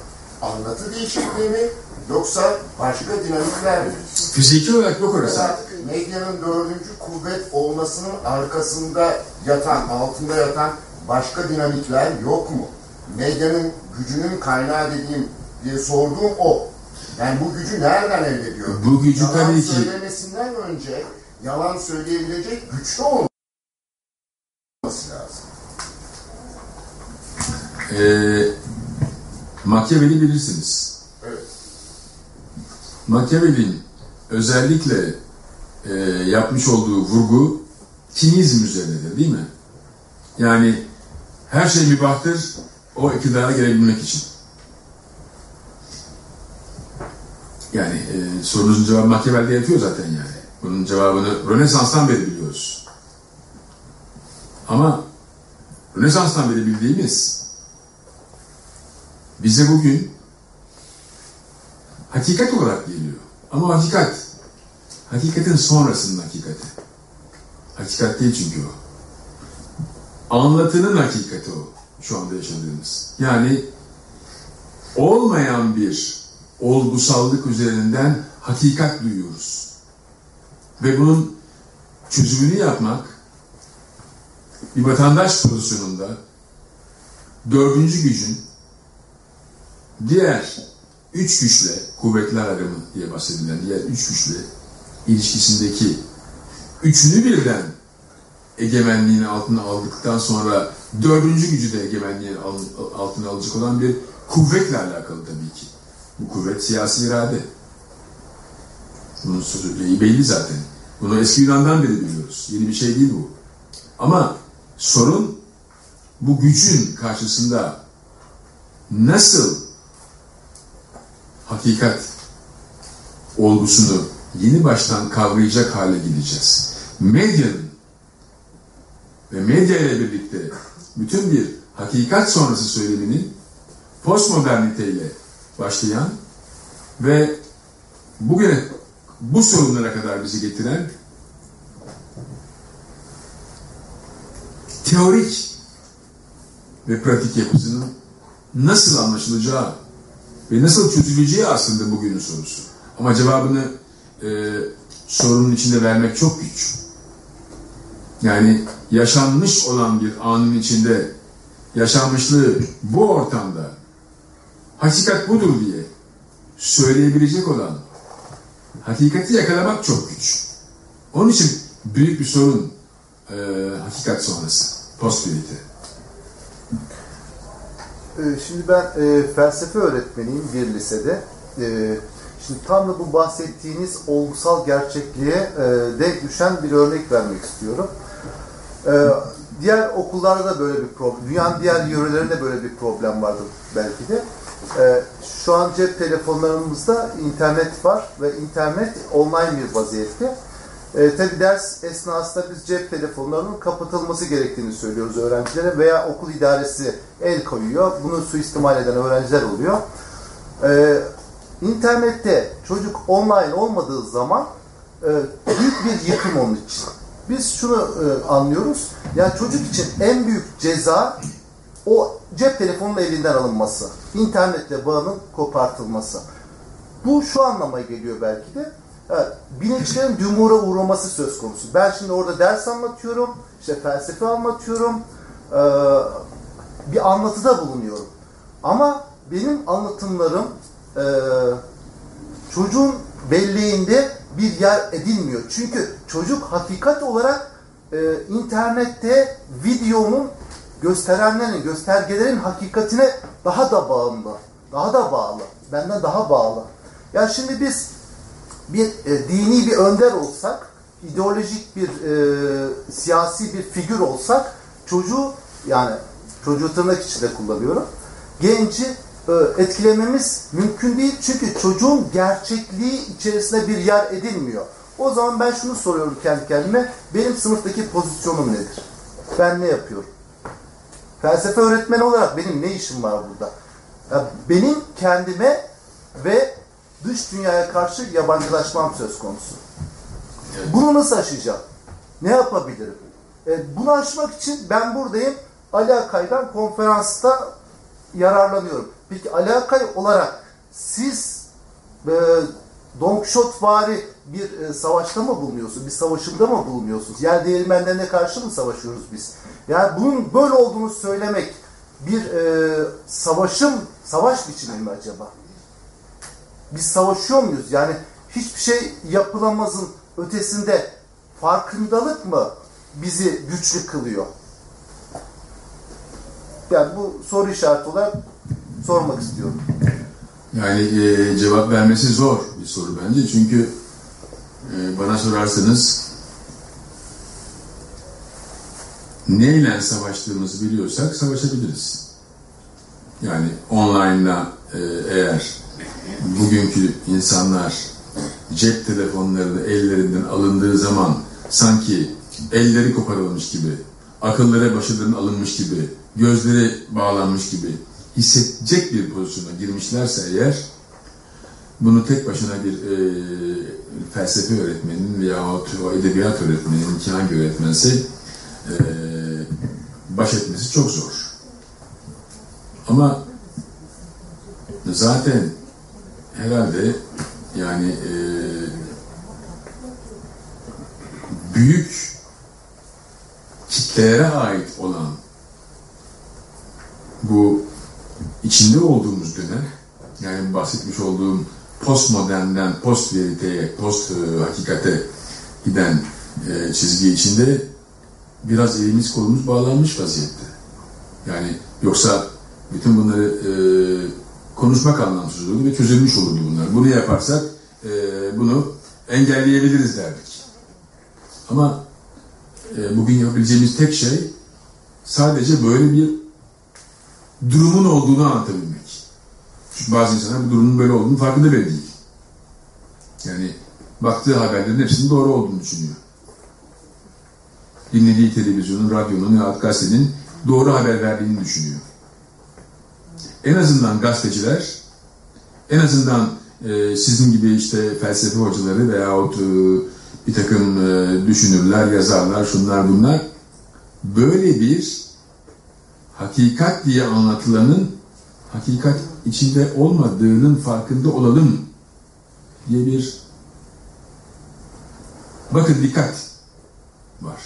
S6: anlatı değişikliği mi yoksa başka dinamikler mi?
S2: Fiziki olarak yok orası.
S6: Mesela medyanın dördüncü kuvvet olmasının arkasında yatan, altında yatan başka dinamikler yok mu? Medyanın gücünün kaynağı dediğim diye sorduğum o. Yani bu gücü nereden elde ediyor?
S2: Bu gücü
S6: yalan
S2: tabii ki-
S6: söylemesinden önce yalan söyleyebilecek güçlü olması lazım.
S2: Ee, Machiavelli bilirsiniz.
S6: Evet.
S2: Machiavelli'nin özellikle e, yapmış olduğu vurgu kinizm üzerinedir değil mi? Yani her şey mübahtır o iktidara gelebilmek için. Yani e, sorunuzun cevabı Machiavelli'de yatıyor zaten yani. Bunun cevabını Rönesans'tan beri biliyoruz. Ama Rönesans'tan beri bildiğimiz bize bugün hakikat olarak geliyor. Ama hakikat, hakikatin sonrasının hakikati. Hakikat değil çünkü o. Anlatının hakikati o. Şu anda yaşadığımız. Yani olmayan bir olgusallık üzerinden hakikat duyuyoruz. Ve bunun çözümünü yapmak bir vatandaş pozisyonunda dördüncü gücün diğer üç güçle, kuvvetler aramı diye bahsedilen diğer üç güçle ilişkisindeki üçünü birden egemenliğini altına aldıktan sonra dördüncü gücü de egemenliğini al- altına alacak olan bir kuvvetle alakalı tabii ki. Bu kuvvet siyasi irade. Bunun sözü belli zaten. Bunu eski Yunan'dan beri biliyoruz. Yeni bir şey değil bu. Ama sorun bu gücün karşısında nasıl hakikat olgusunu yeni baştan kavrayacak hale gideceğiz. Medyanın ve medya ile birlikte bütün bir hakikat sonrası söyleminin postmoderniteyle başlayan ve bugüne bu sorunlara kadar bizi getiren teorik ve pratik yapısının nasıl anlaşılacağı ve nasıl çözüleceği aslında bugünün sorusu. Ama cevabını e, sorunun içinde vermek çok güç. Yani yaşanmış olan bir anın içinde yaşanmışlığı bu ortamda hakikat budur diye söyleyebilecek olan hakikati yakalamak çok güç. Onun için büyük bir sorun e, hakikat sonrası, postmodernite.
S5: Ee, Şimdi ben e, felsefe öğretmeniyim bir lisede. E, Şimdi tam da bu bahsettiğiniz olgusal gerçekliğe e, denk düşen bir örnek vermek istiyorum. E, diğer okullarda da böyle bir problem, dünyanın diğer yörelerinde böyle bir problem vardı belki de. E, şu an cep telefonlarımızda internet var ve internet online bir vaziyette. E, tabi ders esnasında biz cep telefonlarının kapatılması gerektiğini söylüyoruz öğrencilere veya okul idaresi el koyuyor. Bunu suistimal eden öğrenciler oluyor. E, internette çocuk online olmadığı zaman e, büyük bir yıkım onun için. Biz şunu e, anlıyoruz. Yani çocuk için en büyük ceza o cep telefonunun elinden alınması. internetle bağının kopartılması. Bu şu anlama geliyor belki de. Evet, bilinçlerin dumura uğraması söz konusu. Ben şimdi orada ders anlatıyorum, işte felsefe anlatıyorum, e, bir anlatıda bulunuyorum. Ama benim anlatımlarım e, çocuğun belleğinde bir yer edinmiyor. Çünkü çocuk hakikat olarak e, internette videonun gösterenlerin, göstergelerin hakikatine daha da bağımlı. Daha da bağlı. Benden daha bağlı. Yani şimdi biz bir e, dini bir önder olsak, ideolojik bir e, siyasi bir figür olsak çocuğu yani çocuğu tırnak içinde kullanıyorum. Genci etkilememiz mümkün değil. Çünkü çocuğun gerçekliği içerisinde bir yer edilmiyor. O zaman ben şunu soruyorum kendi kendime. Benim sınıftaki pozisyonum nedir? Ben ne yapıyorum? Felsefe öğretmeni olarak benim ne işim var burada? Benim kendime ve dış dünyaya karşı yabancılaşmam söz konusu. Bunu nasıl aşacağım? Ne yapabilirim? E, bunu aşmak için ben buradayım. Ali Akay'dan konferansta yararlanıyorum. Peki Ali Akay olarak siz e, Don Quixote vari bir e, savaşta mı bulunuyorsunuz? Bir savaşında mı bulunuyorsunuz? Yer değirmenlerine karşı mı savaşıyoruz biz? Yani bunun böyle olduğunu söylemek bir e, savaşım, savaş biçimi mi acaba? Biz savaşıyor muyuz? Yani hiçbir şey yapılamazın ötesinde farkındalık mı bizi güçlü kılıyor? Yani bu soru işareti olarak sormak istiyorum.
S2: Yani e, cevap vermesi zor bir soru bence. Çünkü e, bana sorarsanız neyle savaştığımızı biliyorsak savaşabiliriz. Yani online'la e, eğer bugünkü insanlar cep telefonlarını ellerinden alındığı zaman sanki elleri koparılmış gibi, akılları başlarından alınmış gibi, gözleri bağlanmış gibi hissedecek bir pozisyona girmişlerse eğer bunu tek başına bir e, felsefe öğretmeninin veya o edebiyat öğretmeninin ki hangi öğretmense e, baş etmesi çok zor. Ama zaten herhalde yani e, büyük kitlelere ait olan bu içinde olduğumuz dönem yani bahsetmiş olduğum postmodernden post veriteye, post e, hakikate giden e, çizgi içinde biraz elimiz kolumuz bağlanmış vaziyette. Yani yoksa bütün bunları e, konuşmak anlamsız olurdu ve çözülmüş olurdu bunlar. Bunu yaparsak e, bunu engelleyebiliriz derdik. Ama e, bugün yapabileceğimiz tek şey sadece böyle bir durumun olduğunu anlatabilmek. Çünkü bazı insanlar bu durumun böyle olduğunu farkında bile değil. Yani baktığı haberlerin hepsinin doğru olduğunu düşünüyor. Dinlediği televizyonun, radyonun ya gazetenin doğru haber verdiğini düşünüyor. En azından gazeteciler, en azından e, sizin gibi işte felsefe hocaları veyahut e, bir takım e, düşünürler, yazarlar, şunlar bunlar böyle bir hakikat diye anlatılanın hakikat içinde olmadığının farkında olalım diye bir bakın dikkat var.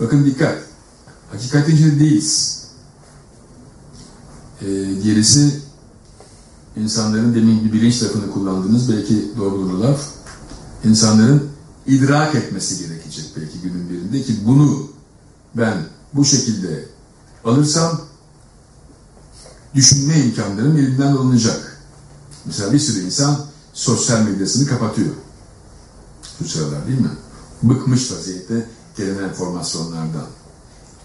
S2: Bakın dikkat. Hakikatin içinde değiliz. Ee, gerisi insanların demin gibi bilinç lafını kullandığınız belki doğrudur laf. İnsanların idrak etmesi gerekecek belki günün birinde ki bunu ben bu şekilde alırsam düşünme imkanlarım elimden alınacak. Mesela bir sürü insan sosyal medyasını kapatıyor. Bu sıralar değil mi? Bıkmış vaziyette gelen enformasyonlardan.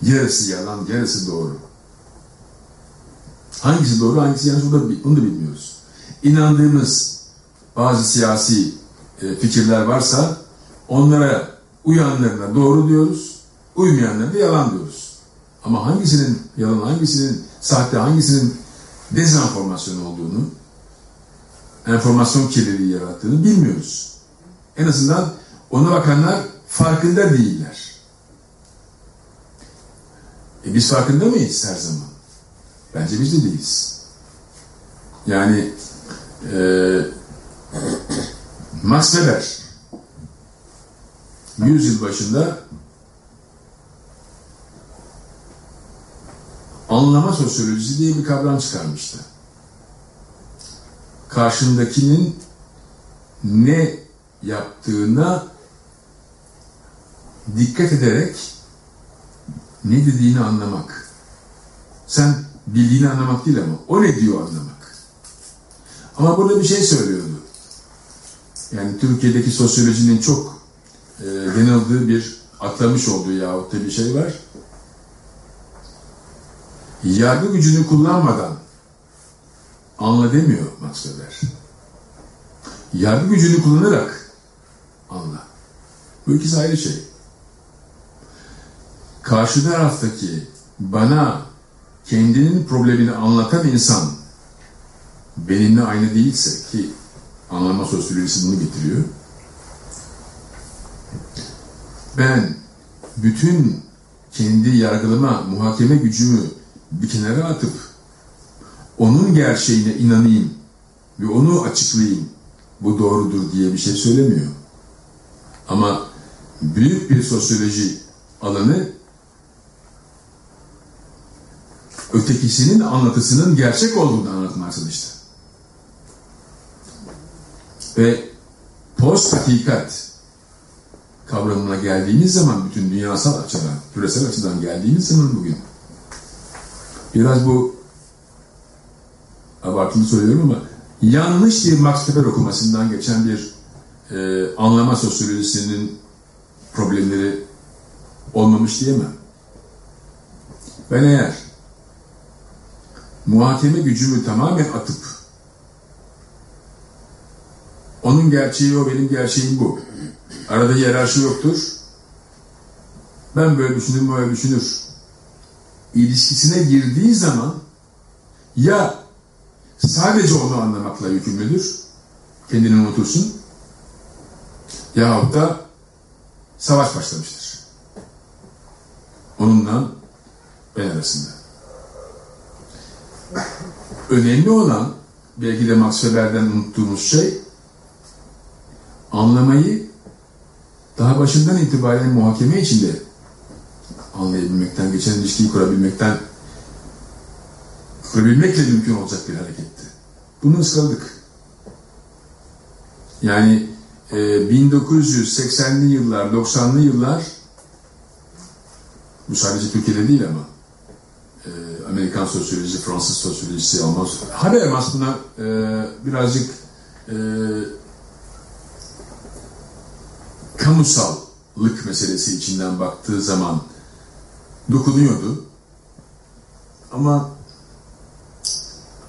S2: Yarısı yalan, yarısı doğru. Hangisi doğru, hangisi yanlış onu da, bilmiyoruz. İnandığımız bazı siyasi e, fikirler varsa onlara uyanlarına doğru diyoruz, uymayanlara da yalan diyoruz. Ama hangisinin yalan, hangisinin sahte, hangisinin dezenformasyon olduğunu, enformasyon kirliliği yarattığını bilmiyoruz. En azından ona bakanlar farkında değiller. E biz farkında mıyız her zaman? Bence biz de değiliz. Yani e, Max Weber 100 yıl başında anlama sosyolojisi diye bir kavram çıkarmıştı. Karşındakinin ne yaptığına dikkat ederek ne dediğini anlamak. Sen bildiğini anlamak değil ama o ne diyor anlamak. Ama burada bir şey söylüyordu. Yani Türkiye'deki sosyolojinin çok e, yanıldığı bir atlamış olduğu yahut da bir şey var. Yargı gücünü kullanmadan anla demiyor Max. Yargı gücünü kullanarak anla. Bu ikisi ayrı şey. Karşı taraftaki bana kendinin problemini anlatan insan benimle aynı değilse ki anlama sosyolojisi bunu getiriyor. Ben bütün kendi yargılama, muhakeme gücümü bir kenara atıp onun gerçeğine inanayım ve onu açıklayayım. Bu doğrudur diye bir şey söylemiyor. Ama büyük bir sosyoloji alanı ötekisinin anlatısının gerçek olduğunu anlatmaya çalıştı. Ve post hakikat kavramına geldiğimiz zaman bütün dünyasal açıdan, küresel açıdan geldiğimiz zaman bugün biraz bu abartılı söylüyorum ama yanlış bir Max Weber okumasından geçen bir e, anlama sosyolojisinin problemleri olmamış diyemem. Ben eğer muhakeme gücümü tamamen atıp onun gerçeği o, benim gerçeğim bu. Arada hiyerarşi yoktur. Ben böyle düşünürüm, böyle düşünür. İlişkisine girdiği zaman ya sadece onu anlamakla yükümlüdür, kendini unutursun, yahut da savaş başlamıştır. Onunla ben arasında. Önemli olan, belki de Max Weber'den unuttuğumuz şey, anlamayı daha başından itibaren muhakeme içinde anlayabilmekten, geçen ilişkiyi kurabilmekten kurabilmekle mümkün olacak bir hareketti. Bunu ıskaladık. Yani e, 1980'li yıllar, 90'lı yıllar bu sadece Türkiye'de değil ama e, Amerikan sosyolojisi, Fransız sosyolojisi, Alman Habermas buna e, birazcık e, kamusallık meselesi içinden baktığı zaman dokunuyordu. Ama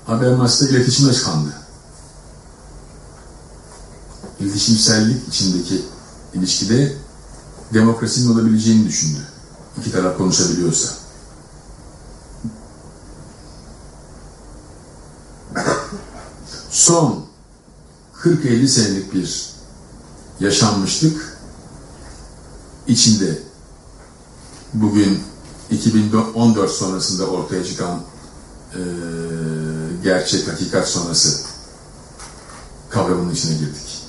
S2: Habermas'ta iletişime kandı. İletişimsellik içindeki ilişkide demokrasinin olabileceğini düşündü. İki taraf konuşabiliyorsa. Son 40-50 senelik bir yaşanmışlık içinde bugün 2014 sonrasında ortaya çıkan e, gerçek, hakikat sonrası kavramının içine girdik.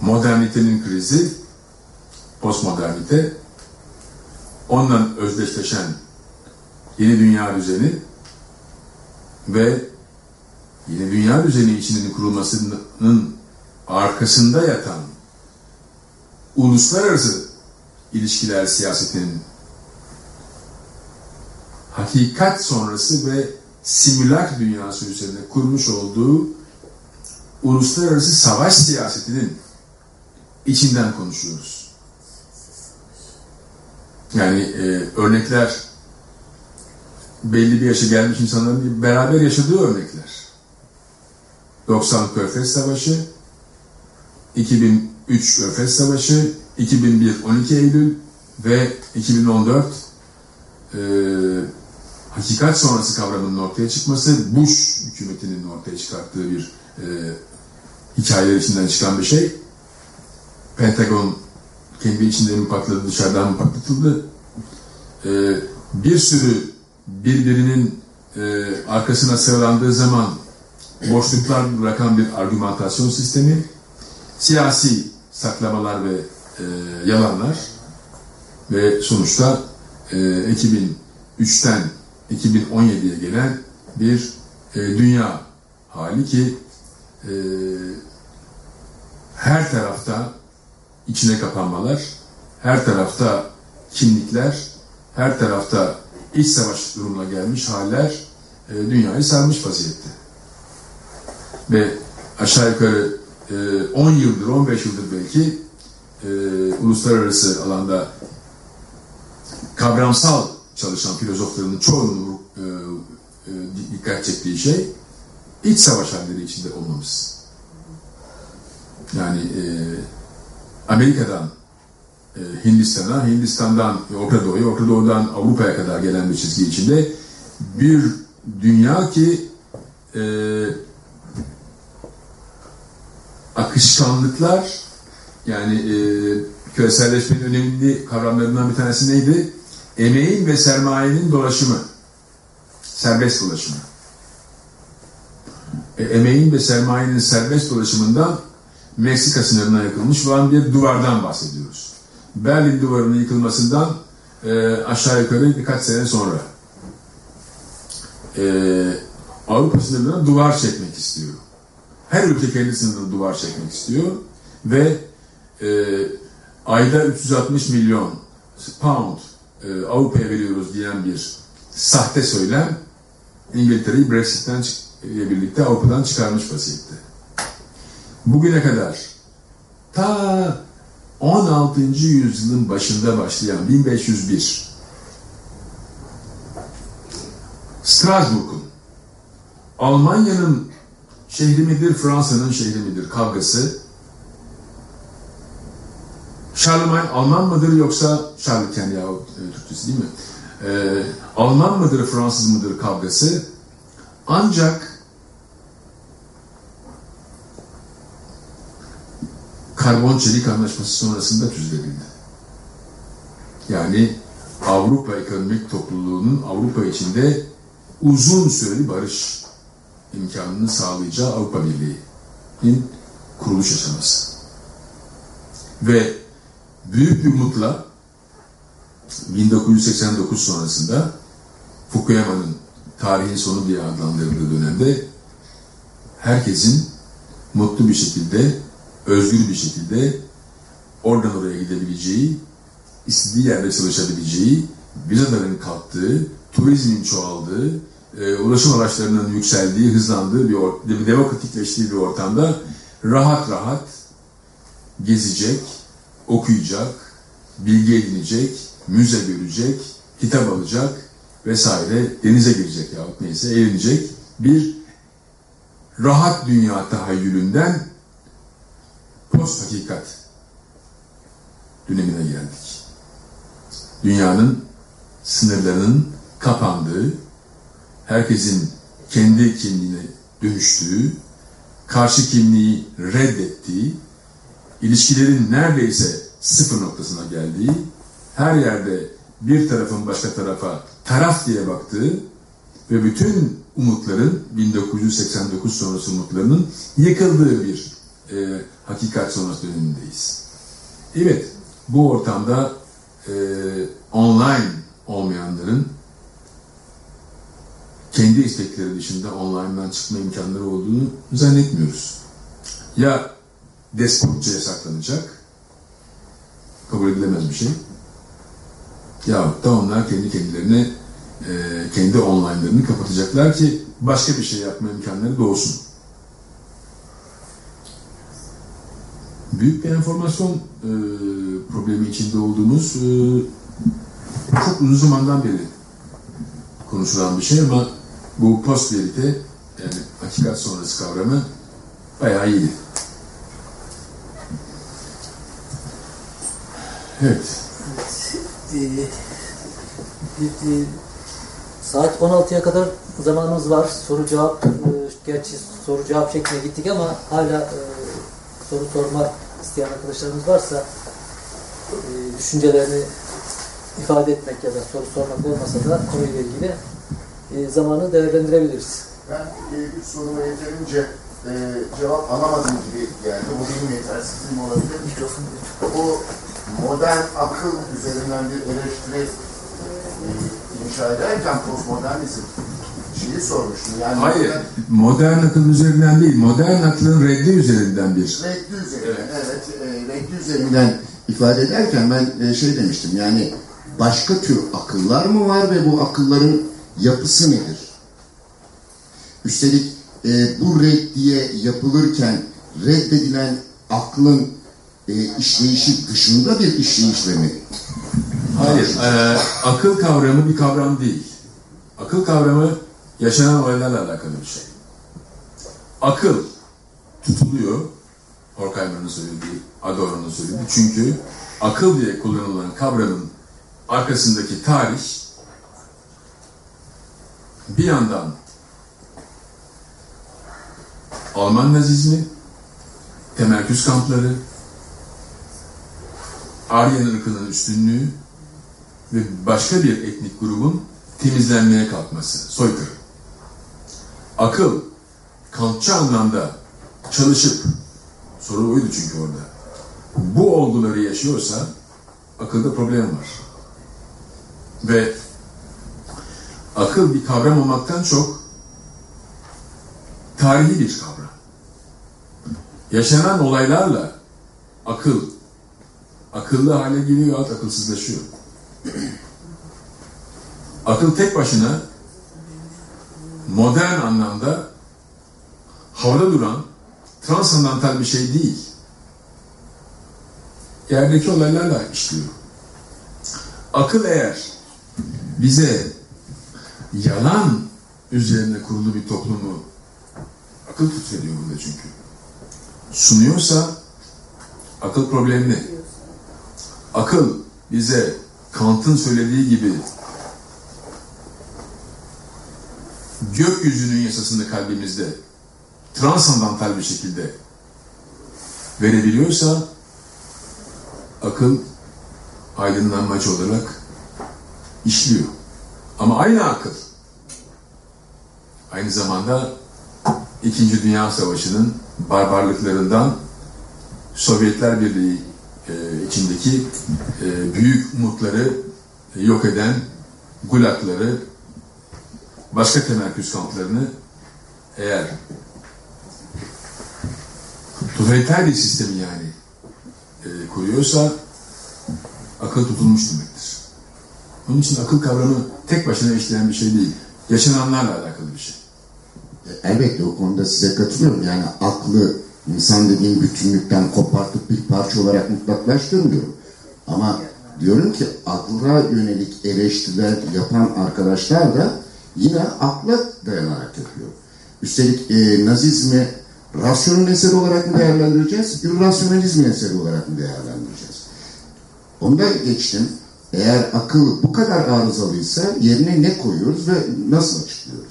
S2: Modernitenin krizi, postmodernite, ondan özdeşleşen yeni dünya düzeni ve yeni dünya düzeni içinin kurulmasının arkasında yatan uluslararası ilişkiler siyasetinin hakikat sonrası ve simülak dünyası üzerine kurmuş olduğu uluslararası savaş siyasetinin içinden konuşuyoruz. Yani e, örnekler belli bir yaşa gelmiş insanların beraber yaşadığı örnekler. 90 Körfez Savaşı, 2003 Körfez Savaşı, 2001 12 Eylül ve 2014 e, hakikat sonrası kavramının ortaya çıkması Bush hükümetinin ortaya çıkarttığı bir e, hikayeler içinden çıkan bir şey. Pentagon kendi içinde mi patladı, dışarıdan mı patlatıldı? E, bir sürü birbirinin e, arkasına sıralandığı zaman boşluklar bırakan bir argümantasyon sistemi, siyasi saklamalar ve e, yalanlar ve sonuçta e, 2003'ten 2017'ye gelen bir e, dünya hali ki e, her tarafta içine kapanmalar, her tarafta kimlikler, her tarafta iç savaş durumuna gelmiş haller e, dünyayı sarmış vaziyette. Ve aşağı yukarı e, 10 yıldır, 15 yıldır belki e, uluslararası alanda kavramsal çalışan filozoflarının çoğunun e, e, dikkat çektiği şey iç savaş halleri içinde olmamız. Yani e, Amerika'dan e, Hindistan'a, Hindistan'dan Orta Doğu'ya, Orta Doğu'dan Avrupa'ya kadar gelen bir çizgi içinde bir dünya ki e, akışkanlıklar yani e, küreselleşmenin önemli kavramlarından bir tanesi neydi? Emeğin ve sermayenin dolaşımı. Serbest dolaşımı. E, emeğin ve sermayenin serbest dolaşımından Meksika sınırına yakılmış olan bir duvardan bahsediyoruz. Berlin duvarının yıkılmasından e, aşağı yukarı birkaç sene sonra e, Avrupa sınırlarına duvar çekmek istiyor. Her ülke kendi sınırına duvar çekmek istiyor ve e, ayda 360 milyon pound e, Avrupa'ya veriyoruz diyen bir sahte söylem İngiltere'yi Brexit'ten birlikte Avrupa'dan çıkarmış vaziyette. Bugüne kadar ta 16. yüzyılın başında başlayan 1501 Strasbourg'un Almanya'nın şehri midir, Fransa'nın şehri midir kavgası Charlemagne Alman mıdır yoksa Charleken ya e, Türkçesi değil mi? Ee, Alman mıdır, Fransız mıdır kavgası ancak karbon çelik anlaşması sonrasında çözülebildi. Yani Avrupa ekonomik topluluğunun Avrupa içinde uzun süreli barış imkanını sağlayacağı Avrupa Birliği'nin kuruluş aşaması. Ve büyük bir umutla 1989 sonrasında Fukuyama'nın tarihin sonu diye adlandırıldığı dönemde herkesin mutlu bir şekilde, özgür bir şekilde oradan oraya gidebileceği, istediği yerde çalışabileceği, vizaların kalktığı, turizmin çoğaldığı, e, ulaşım araçlarının yükseldiği, hızlandığı bir, bir demokratikleştiği bir ortamda rahat rahat gezecek, okuyacak, bilgi edinecek, müze görecek, kitap alacak vesaire, denize girecek yahut neyse eğlenecek bir rahat dünya tahayyülünden post hakikat dönemine geldik. Dünyanın sınırlarının kapandığı, herkesin kendi kimliğine dönüştüğü, karşı kimliği reddettiği, ilişkilerin neredeyse sıfır noktasına geldiği, her yerde bir tarafın başka tarafa taraf diye baktığı ve bütün umutların 1989 sonrası umutlarının yıkıldığı bir e, hakikat sonrası dönemindeyiz. Evet, bu ortamda e, online olmayanların kendi istekleri dışında online'dan çıkma imkanları olduğunu zannetmiyoruz. Ya despotça yasaklanacak, kabul edilemez bir şey. Yahut da onlar kendi kendilerine e, kendi online'larını kapatacaklar ki başka bir şey yapma imkanları doğsun. büyük bir enformasyon e, problemi içinde olduğumuz e, çok uzun zamandan beri konuşulan bir şey ama bu post verite yani hakikat sonrası kavramı bayağı iyi. Evet.
S7: Ee, bir, saat 16'ya kadar zamanımız var. Soru cevap, e, gerçi soru cevap şeklinde gittik ama hala e, soru sormak isteyen arkadaşlarımız varsa e, düşüncelerini ifade etmek ya da soru sormak olmasa da konuyla ilgili e, zamanı değerlendirebiliriz.
S6: Ben e, ilk soruma yeterince e, cevap alamadım gibi geldi. Bu benim yetersizliğim olabilir.
S7: Mikrofon
S6: Bu modern akıl üzerinden bir eleştiri e, inşa ederken postmodernizm şeyi sormuştum. Yani
S2: Hayır, modern akıl üzerinden değil, modern aklın reddi üzerinden bir.
S6: Renkli üzerinden, evet, e, renkli üzerinden ifade ederken ben e, şey demiştim yani başka tür akıllar mı var ve bu akılların yapısı nedir? Üstelik e, bu reddiye yapılırken reddedilen aklın e, işleyişi dışında bir işleyişle mi?
S2: Hayır, e, akıl kavramı bir kavram değil. Akıl kavramı yaşanan olaylarla alakalı bir şey. Akıl tutuluyor, Horkheimer'ın söylediği, Adorno'nun söylediği. Çünkü akıl diye kullanılan kavramın arkasındaki tarih bir yandan Alman nazizmi, temerküz kampları, Aryan ırkının üstünlüğü ve başka bir etnik grubun temizlenmeye kalkması, soykırım. Akıl, Kantçı anlamda çalışıp, soru oydu çünkü orada, bu olguları yaşıyorsa akılda problem var. Ve akıl bir kavram olmaktan çok tarihi bir kavram. Yaşanan olaylarla akıl akıllı hale geliyor yahut akılsızlaşıyor. Akıl tek başına modern anlamda havada duran transandantal bir şey değil. Yerdeki olaylarla işliyor. Akıl eğer bize yalan üzerine kurulu bir toplumu akıl tutuyor burada çünkü. Sunuyorsa akıl problemli. Akıl bize Kant'ın söylediği gibi gökyüzünün yasasını kalbimizde transandantal bir şekilde verebiliyorsa akıl aydınlanmacı olarak işliyor. Ama aynı akıl aynı zamanda İkinci Dünya Savaşı'nın barbarlıklarından Sovyetler Birliği e, içindeki e, büyük umutları yok eden gulakları, başka temerküz kamplarını eğer totaliter bir sistemi yani e, kuruyorsa akıl tutulmuş demektir. Onun için akıl kavramı tek başına işleyen bir şey değil. Yaşananlarla alakalı bir şey.
S6: Elbette o konuda size katılıyorum. Yani aklı insan dediğin bütünlükten kopartıp bir parça olarak mutlaklaştırmıyorum. Ama diyorum ki akla yönelik eleştiriler yapan arkadaşlar da yine akla dayanarak yapıyor. Üstelik e, nazizmi rasyonel eseri olarak mı değerlendireceğiz, irrasyonalizmin eseri olarak mı değerlendireceğiz? Onda geçtim. Eğer akıl bu kadar arızalıysa yerine ne koyuyoruz ve nasıl açıklıyoruz?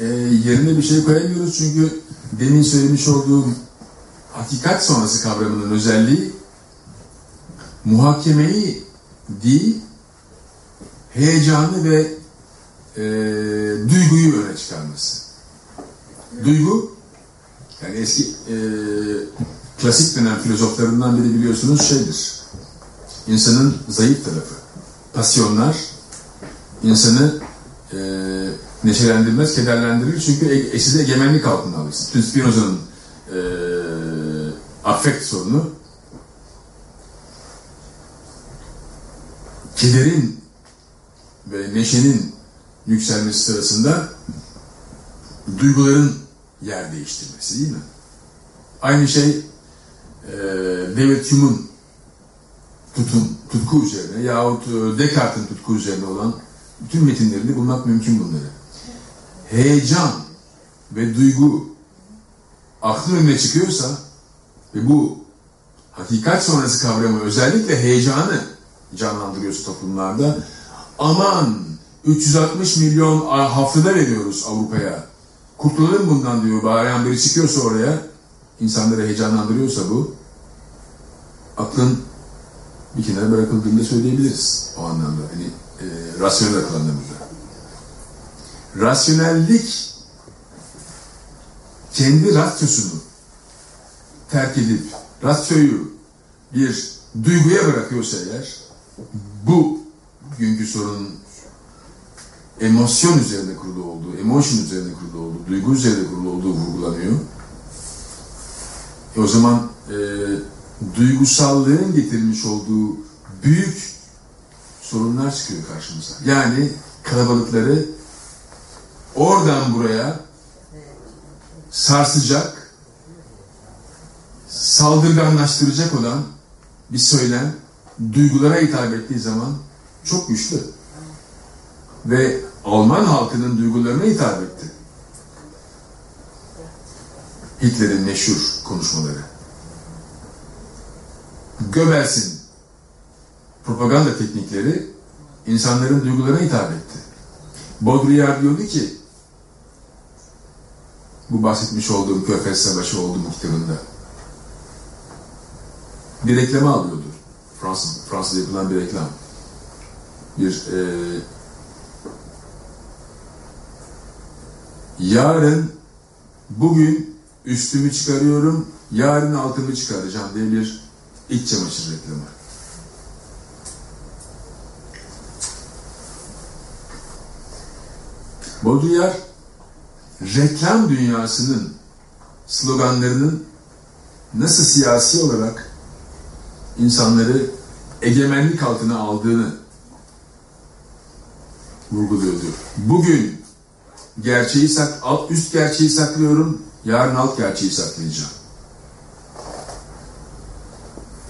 S2: E, yerine bir şey koyamıyoruz çünkü demin söylemiş olduğum hakikat sonrası kavramının özelliği muhakemeyi değil heyecanı ve e, duyguyu öne çıkarması. Duygu yani eski e, klasik dönem filozoflarından biri biliyorsunuz şeydir. İnsanın zayıf tarafı. Pasyonlar insanı e, neşelendirmez, kederlendirir. Çünkü e, eside egemenlik altında alırsın. Tüm Spinoza'nın e, affekt sorunu kederin ve neşenin yükselmesi sırasında duyguların yer değiştirmesi değil mi? Aynı şey David Hume'un tutun, tutku üzerine yahut e, Descartes'in tutku üzerine olan bütün metinlerinde bulmak mümkün bunları. Heyecan ve duygu aklın önüne çıkıyorsa ve bu hakikat sonrası kavramı özellikle heyecanı canlandırıyorsa toplumlarda aman 360 milyon haftada veriyoruz Avrupa'ya. Kurtulalım bundan diyor. Bağıran biri çıkıyorsa oraya insanları heyecanlandırıyorsa bu aklın bir kenara bırakıldığını söyleyebiliriz o anlamda. Hani e, rasyonel akıl. Rasyonellik kendi rasyosunu terk edip rasyoyu bir duyguya bırakıyorsa eğer bu günkü sorunun emosyon üzerinde kurulu olduğu, emotion üzerinde kurulu olduğu, duygu üzerinde kurulu olduğu vurgulanıyor. E o zaman e, duygusallığın getirmiş olduğu büyük sorunlar çıkıyor karşımıza. Yani kalabalıkları oradan buraya sarsacak, saldırganlaştıracak olan bir söylem duygulara hitap ettiği zaman çok güçlü. Ve Alman halkının duygularına hitap etti. Hitler'in meşhur konuşmaları. Göbels'in propaganda teknikleri insanların duygularına hitap etti. Baudrillard diyordu ki bu bahsetmiş olduğum Körfez Savaşı oldu bu kitabında. Bir reklama alıyordu. Fransız, Fransız'da yapılan bir reklam. Bir e, yarın bugün üstümü çıkarıyorum, yarın altımı çıkaracağım diye bir iç çamaşır reklamı. Baudrillard reklam dünyasının sloganlarının nasıl siyasi olarak insanları egemenlik altına aldığını vurguluyordu. Bugün gerçeği sak, alt üst gerçeği saklıyorum, yarın alt gerçeği saklayacağım.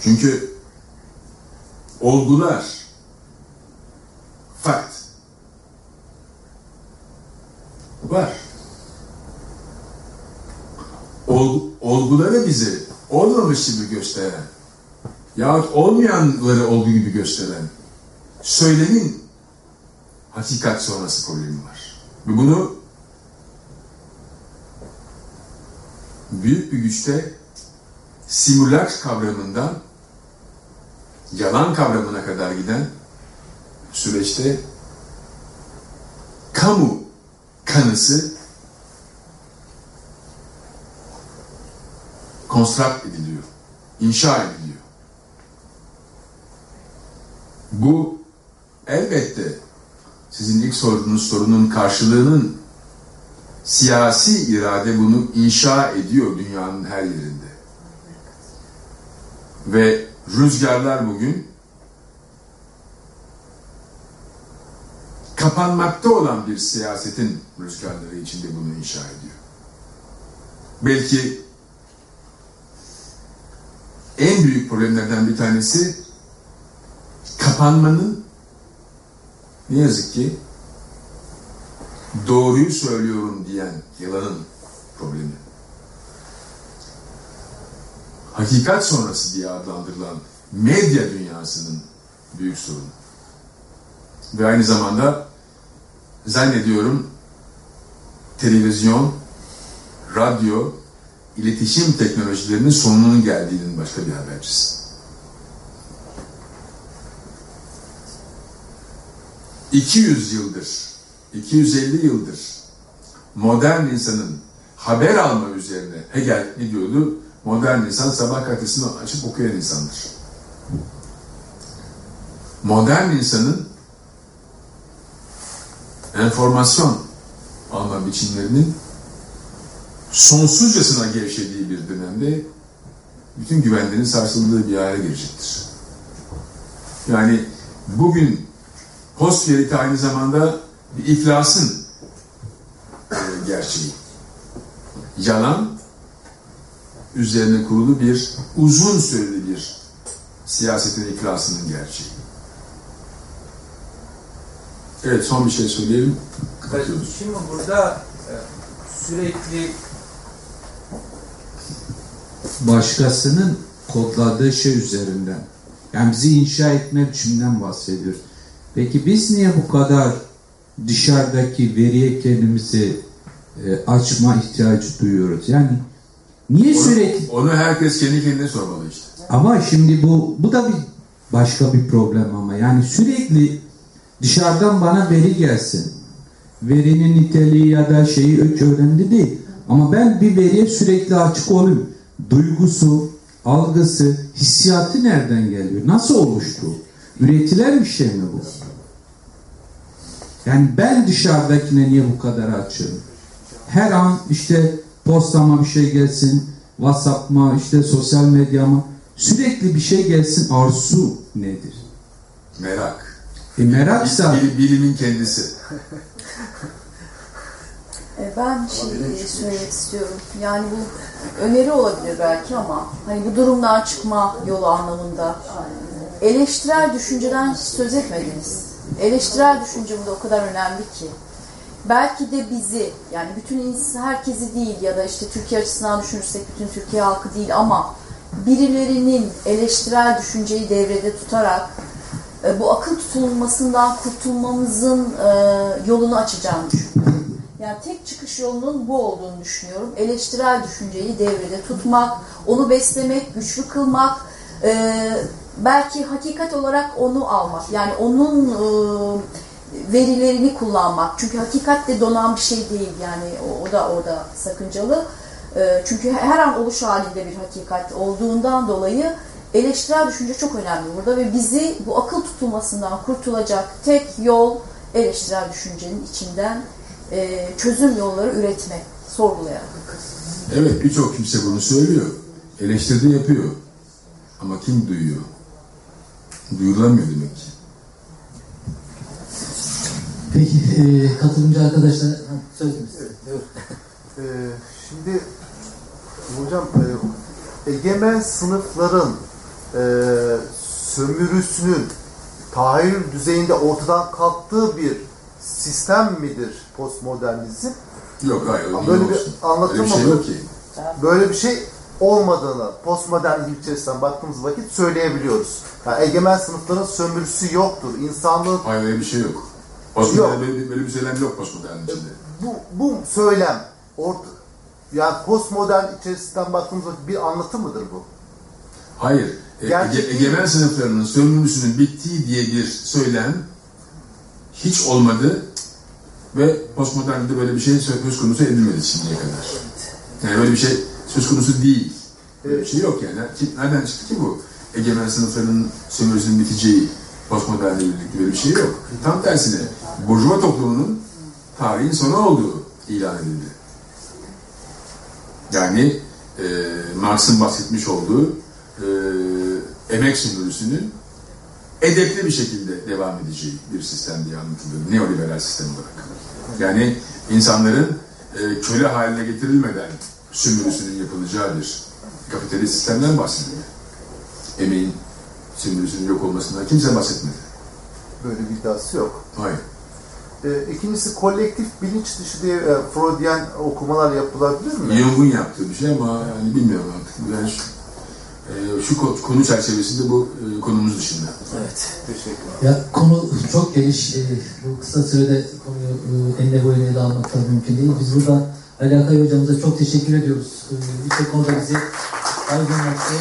S2: Çünkü olgular, fakt var. Ol, olguları bizi olmamış gibi gösteren yahut olmayanları olduğu gibi gösteren söylemin hakikat sonrası problemi var. Ve bunu büyük bir güçte simülak kavramından yalan kavramına kadar giden süreçte kamu kanısı konstrakt ediliyor, inşa ediliyor. Bu elbette sizin ilk sorduğunuz sorunun karşılığının siyasi irade bunu inşa ediyor dünyanın her yerinde. Ve rüzgarlar bugün kapanmakta olan bir siyasetin rüzgarları içinde bunu inşa ediyor. Belki en büyük problemlerden bir tanesi kapanmanın ne yazık ki doğruyu söylüyorum diyen yalanın problemi. Hakikat sonrası diye adlandırılan medya dünyasının büyük sorunu. Ve aynı zamanda zannediyorum televizyon, radyo, iletişim teknolojilerinin sonunun geldiğinin başka bir habercisi. 200 yıldır, 250 yıldır modern insanın haber alma üzerine Hegel ne diyordu? Modern insan sabah gazetesini açıp okuyan insandır. Modern insanın enformasyon alma biçimlerinin sonsuzcasına gevşediği bir dönemde bütün güvenlerin sarsıldığı bir hale gelecektir. Yani bugün post verite aynı zamanda bir iflasın e, gerçeği. Yalan üzerine kurulu bir uzun süreli bir siyasetin iflasının gerçeği. Evet son bir şey söyleyelim.
S3: Şimdi burada e, sürekli
S8: başkasının kodladığı şey üzerinden. Yani bizi inşa etme biçiminden bahsediyor. Peki biz niye bu kadar dışarıdaki veriye kendimizi e, açma ihtiyacı duyuyoruz? Yani niye sürekli
S2: Onu herkes kendi kendine sormalı işte.
S8: ama şimdi bu bu da bir başka bir problem ama yani sürekli dışarıdan bana veri gelsin. Verinin niteliği ya da şeyi hiç önemli değil. Ama ben bir veriye sürekli açık olayım. Duygusu, algısı, hissiyatı nereden geliyor? Nasıl oluştu? Üretilen bir şey mi bu? Yani ben dışarıdakine niye bu kadar açığım? Her an işte postama bir şey gelsin, Whatsapp'ma, işte sosyal medyama sürekli bir şey gelsin arzu nedir?
S2: Merak.
S8: E meraksa
S2: Bil- bilimin kendisi.
S9: E, Ben şey söylemek istiyorum. Yani bu öneri olabilir belki ama hani bu durumdan çıkma yolu anlamında eleştirel düşünceden söz etmediniz. Eleştirel düşünce burada o kadar önemli ki. Belki de bizi yani bütün insan herkesi değil ya da işte Türkiye açısından düşünürsek bütün Türkiye halkı değil ama birilerinin eleştirel düşünceyi devrede tutarak e, bu akıl tutulmasından kurtulmamızın e, yolunu açacağını düşünüyorum. Yani tek çıkış yolunun bu olduğunu düşünüyorum. Eleştirel düşünceyi devrede tutmak, onu beslemek, güçlü kılmak, e, belki hakikat olarak onu almak. Yani onun e, verilerini kullanmak. Çünkü hakikat de donan bir şey değil. Yani o, o da orada sakıncalı. E, çünkü her an oluş halinde bir hakikat olduğundan dolayı eleştirel düşünce çok önemli burada ve bizi bu akıl tutulmasından kurtulacak tek yol eleştirel düşüncenin içinden e, çözüm yolları üretmek, sorgulayarak.
S2: Evet birçok kimse bunu söylüyor. Eleştirdi yapıyor. Ama kim duyuyor? Duyurulamıyor demek ki.
S7: Peki e, katılımcı arkadaşlar ha, sözünüz. Buyurun.
S5: Ee, şimdi hocam e, egemen sınıfların e, sömürüsünün tahayyül düzeyinde ortadan kalktığı bir sistem midir postmodernizm?
S2: Yok hayır.
S5: Ama böyle bir anlatım
S2: Öyle bir şey
S5: mı?
S2: yok ki.
S5: Böyle bir şey olmadığını postmodernizm içerisinden baktığımız vakit söyleyebiliyoruz. Yani egemen sınıfların sömürüsü yoktur. İnsanlığın
S2: Hayır öyle bir şey yok. Postmodern böyle, böyle bir söylem yok postmodern içinde.
S5: bu, bu söylem orta, yani postmodern içerisinden baktığımız vakit bir anlatı mıdır bu?
S2: Hayır. E,
S5: Gerçek
S2: ege- egemen sınıflarının sömürüsünün bittiği diye bir söylem hiç olmadı ve postmodernde böyle bir şey sö- söz konusu edilmedi şimdiye kadar. Yani böyle bir şey söz konusu değil. Böyle bir şey yok yani. Nereden çıktı ki bu? Egemen sınıfların sömürüsünün biteceği postmodernle birlikte böyle bir şey yok. Tam tersine Burjuva toplumunun tarihin sonu olduğu ilan edildi. Yani e, Marx'ın bahsetmiş olduğu e, emek sömürüsünün edepli bir şekilde devam edeceği bir sistem diye anlatılıyor. Neoliberal sistem olarak. Yani insanların e, köle haline getirilmeden sömürüsünün yapılacağı bir kapitalist sistemden bahsediyor. Emeğin sömürüsünün yok olmasından kimse bahsetmedi.
S5: Böyle bir iddiası yok.
S2: Hayır.
S5: E, ikincisi kolektif bilinç dışı diye e, Freudian okumalar yapılabilir mi?
S2: Jung'un yaptığı bir şey ama yani bilmiyorum artık. Yani şu, şu ko- konu çerçevesinde bu e, konumuz dışında.
S7: Evet.
S5: Teşekkürler.
S7: Ya konu çok geniş. E, bu kısa sürede konuyu enine boyuna ele almak da mümkün değil. Biz burada Ali Akay hocamıza çok teşekkür ediyoruz. E, Birçok konuda bizi aydınlattı.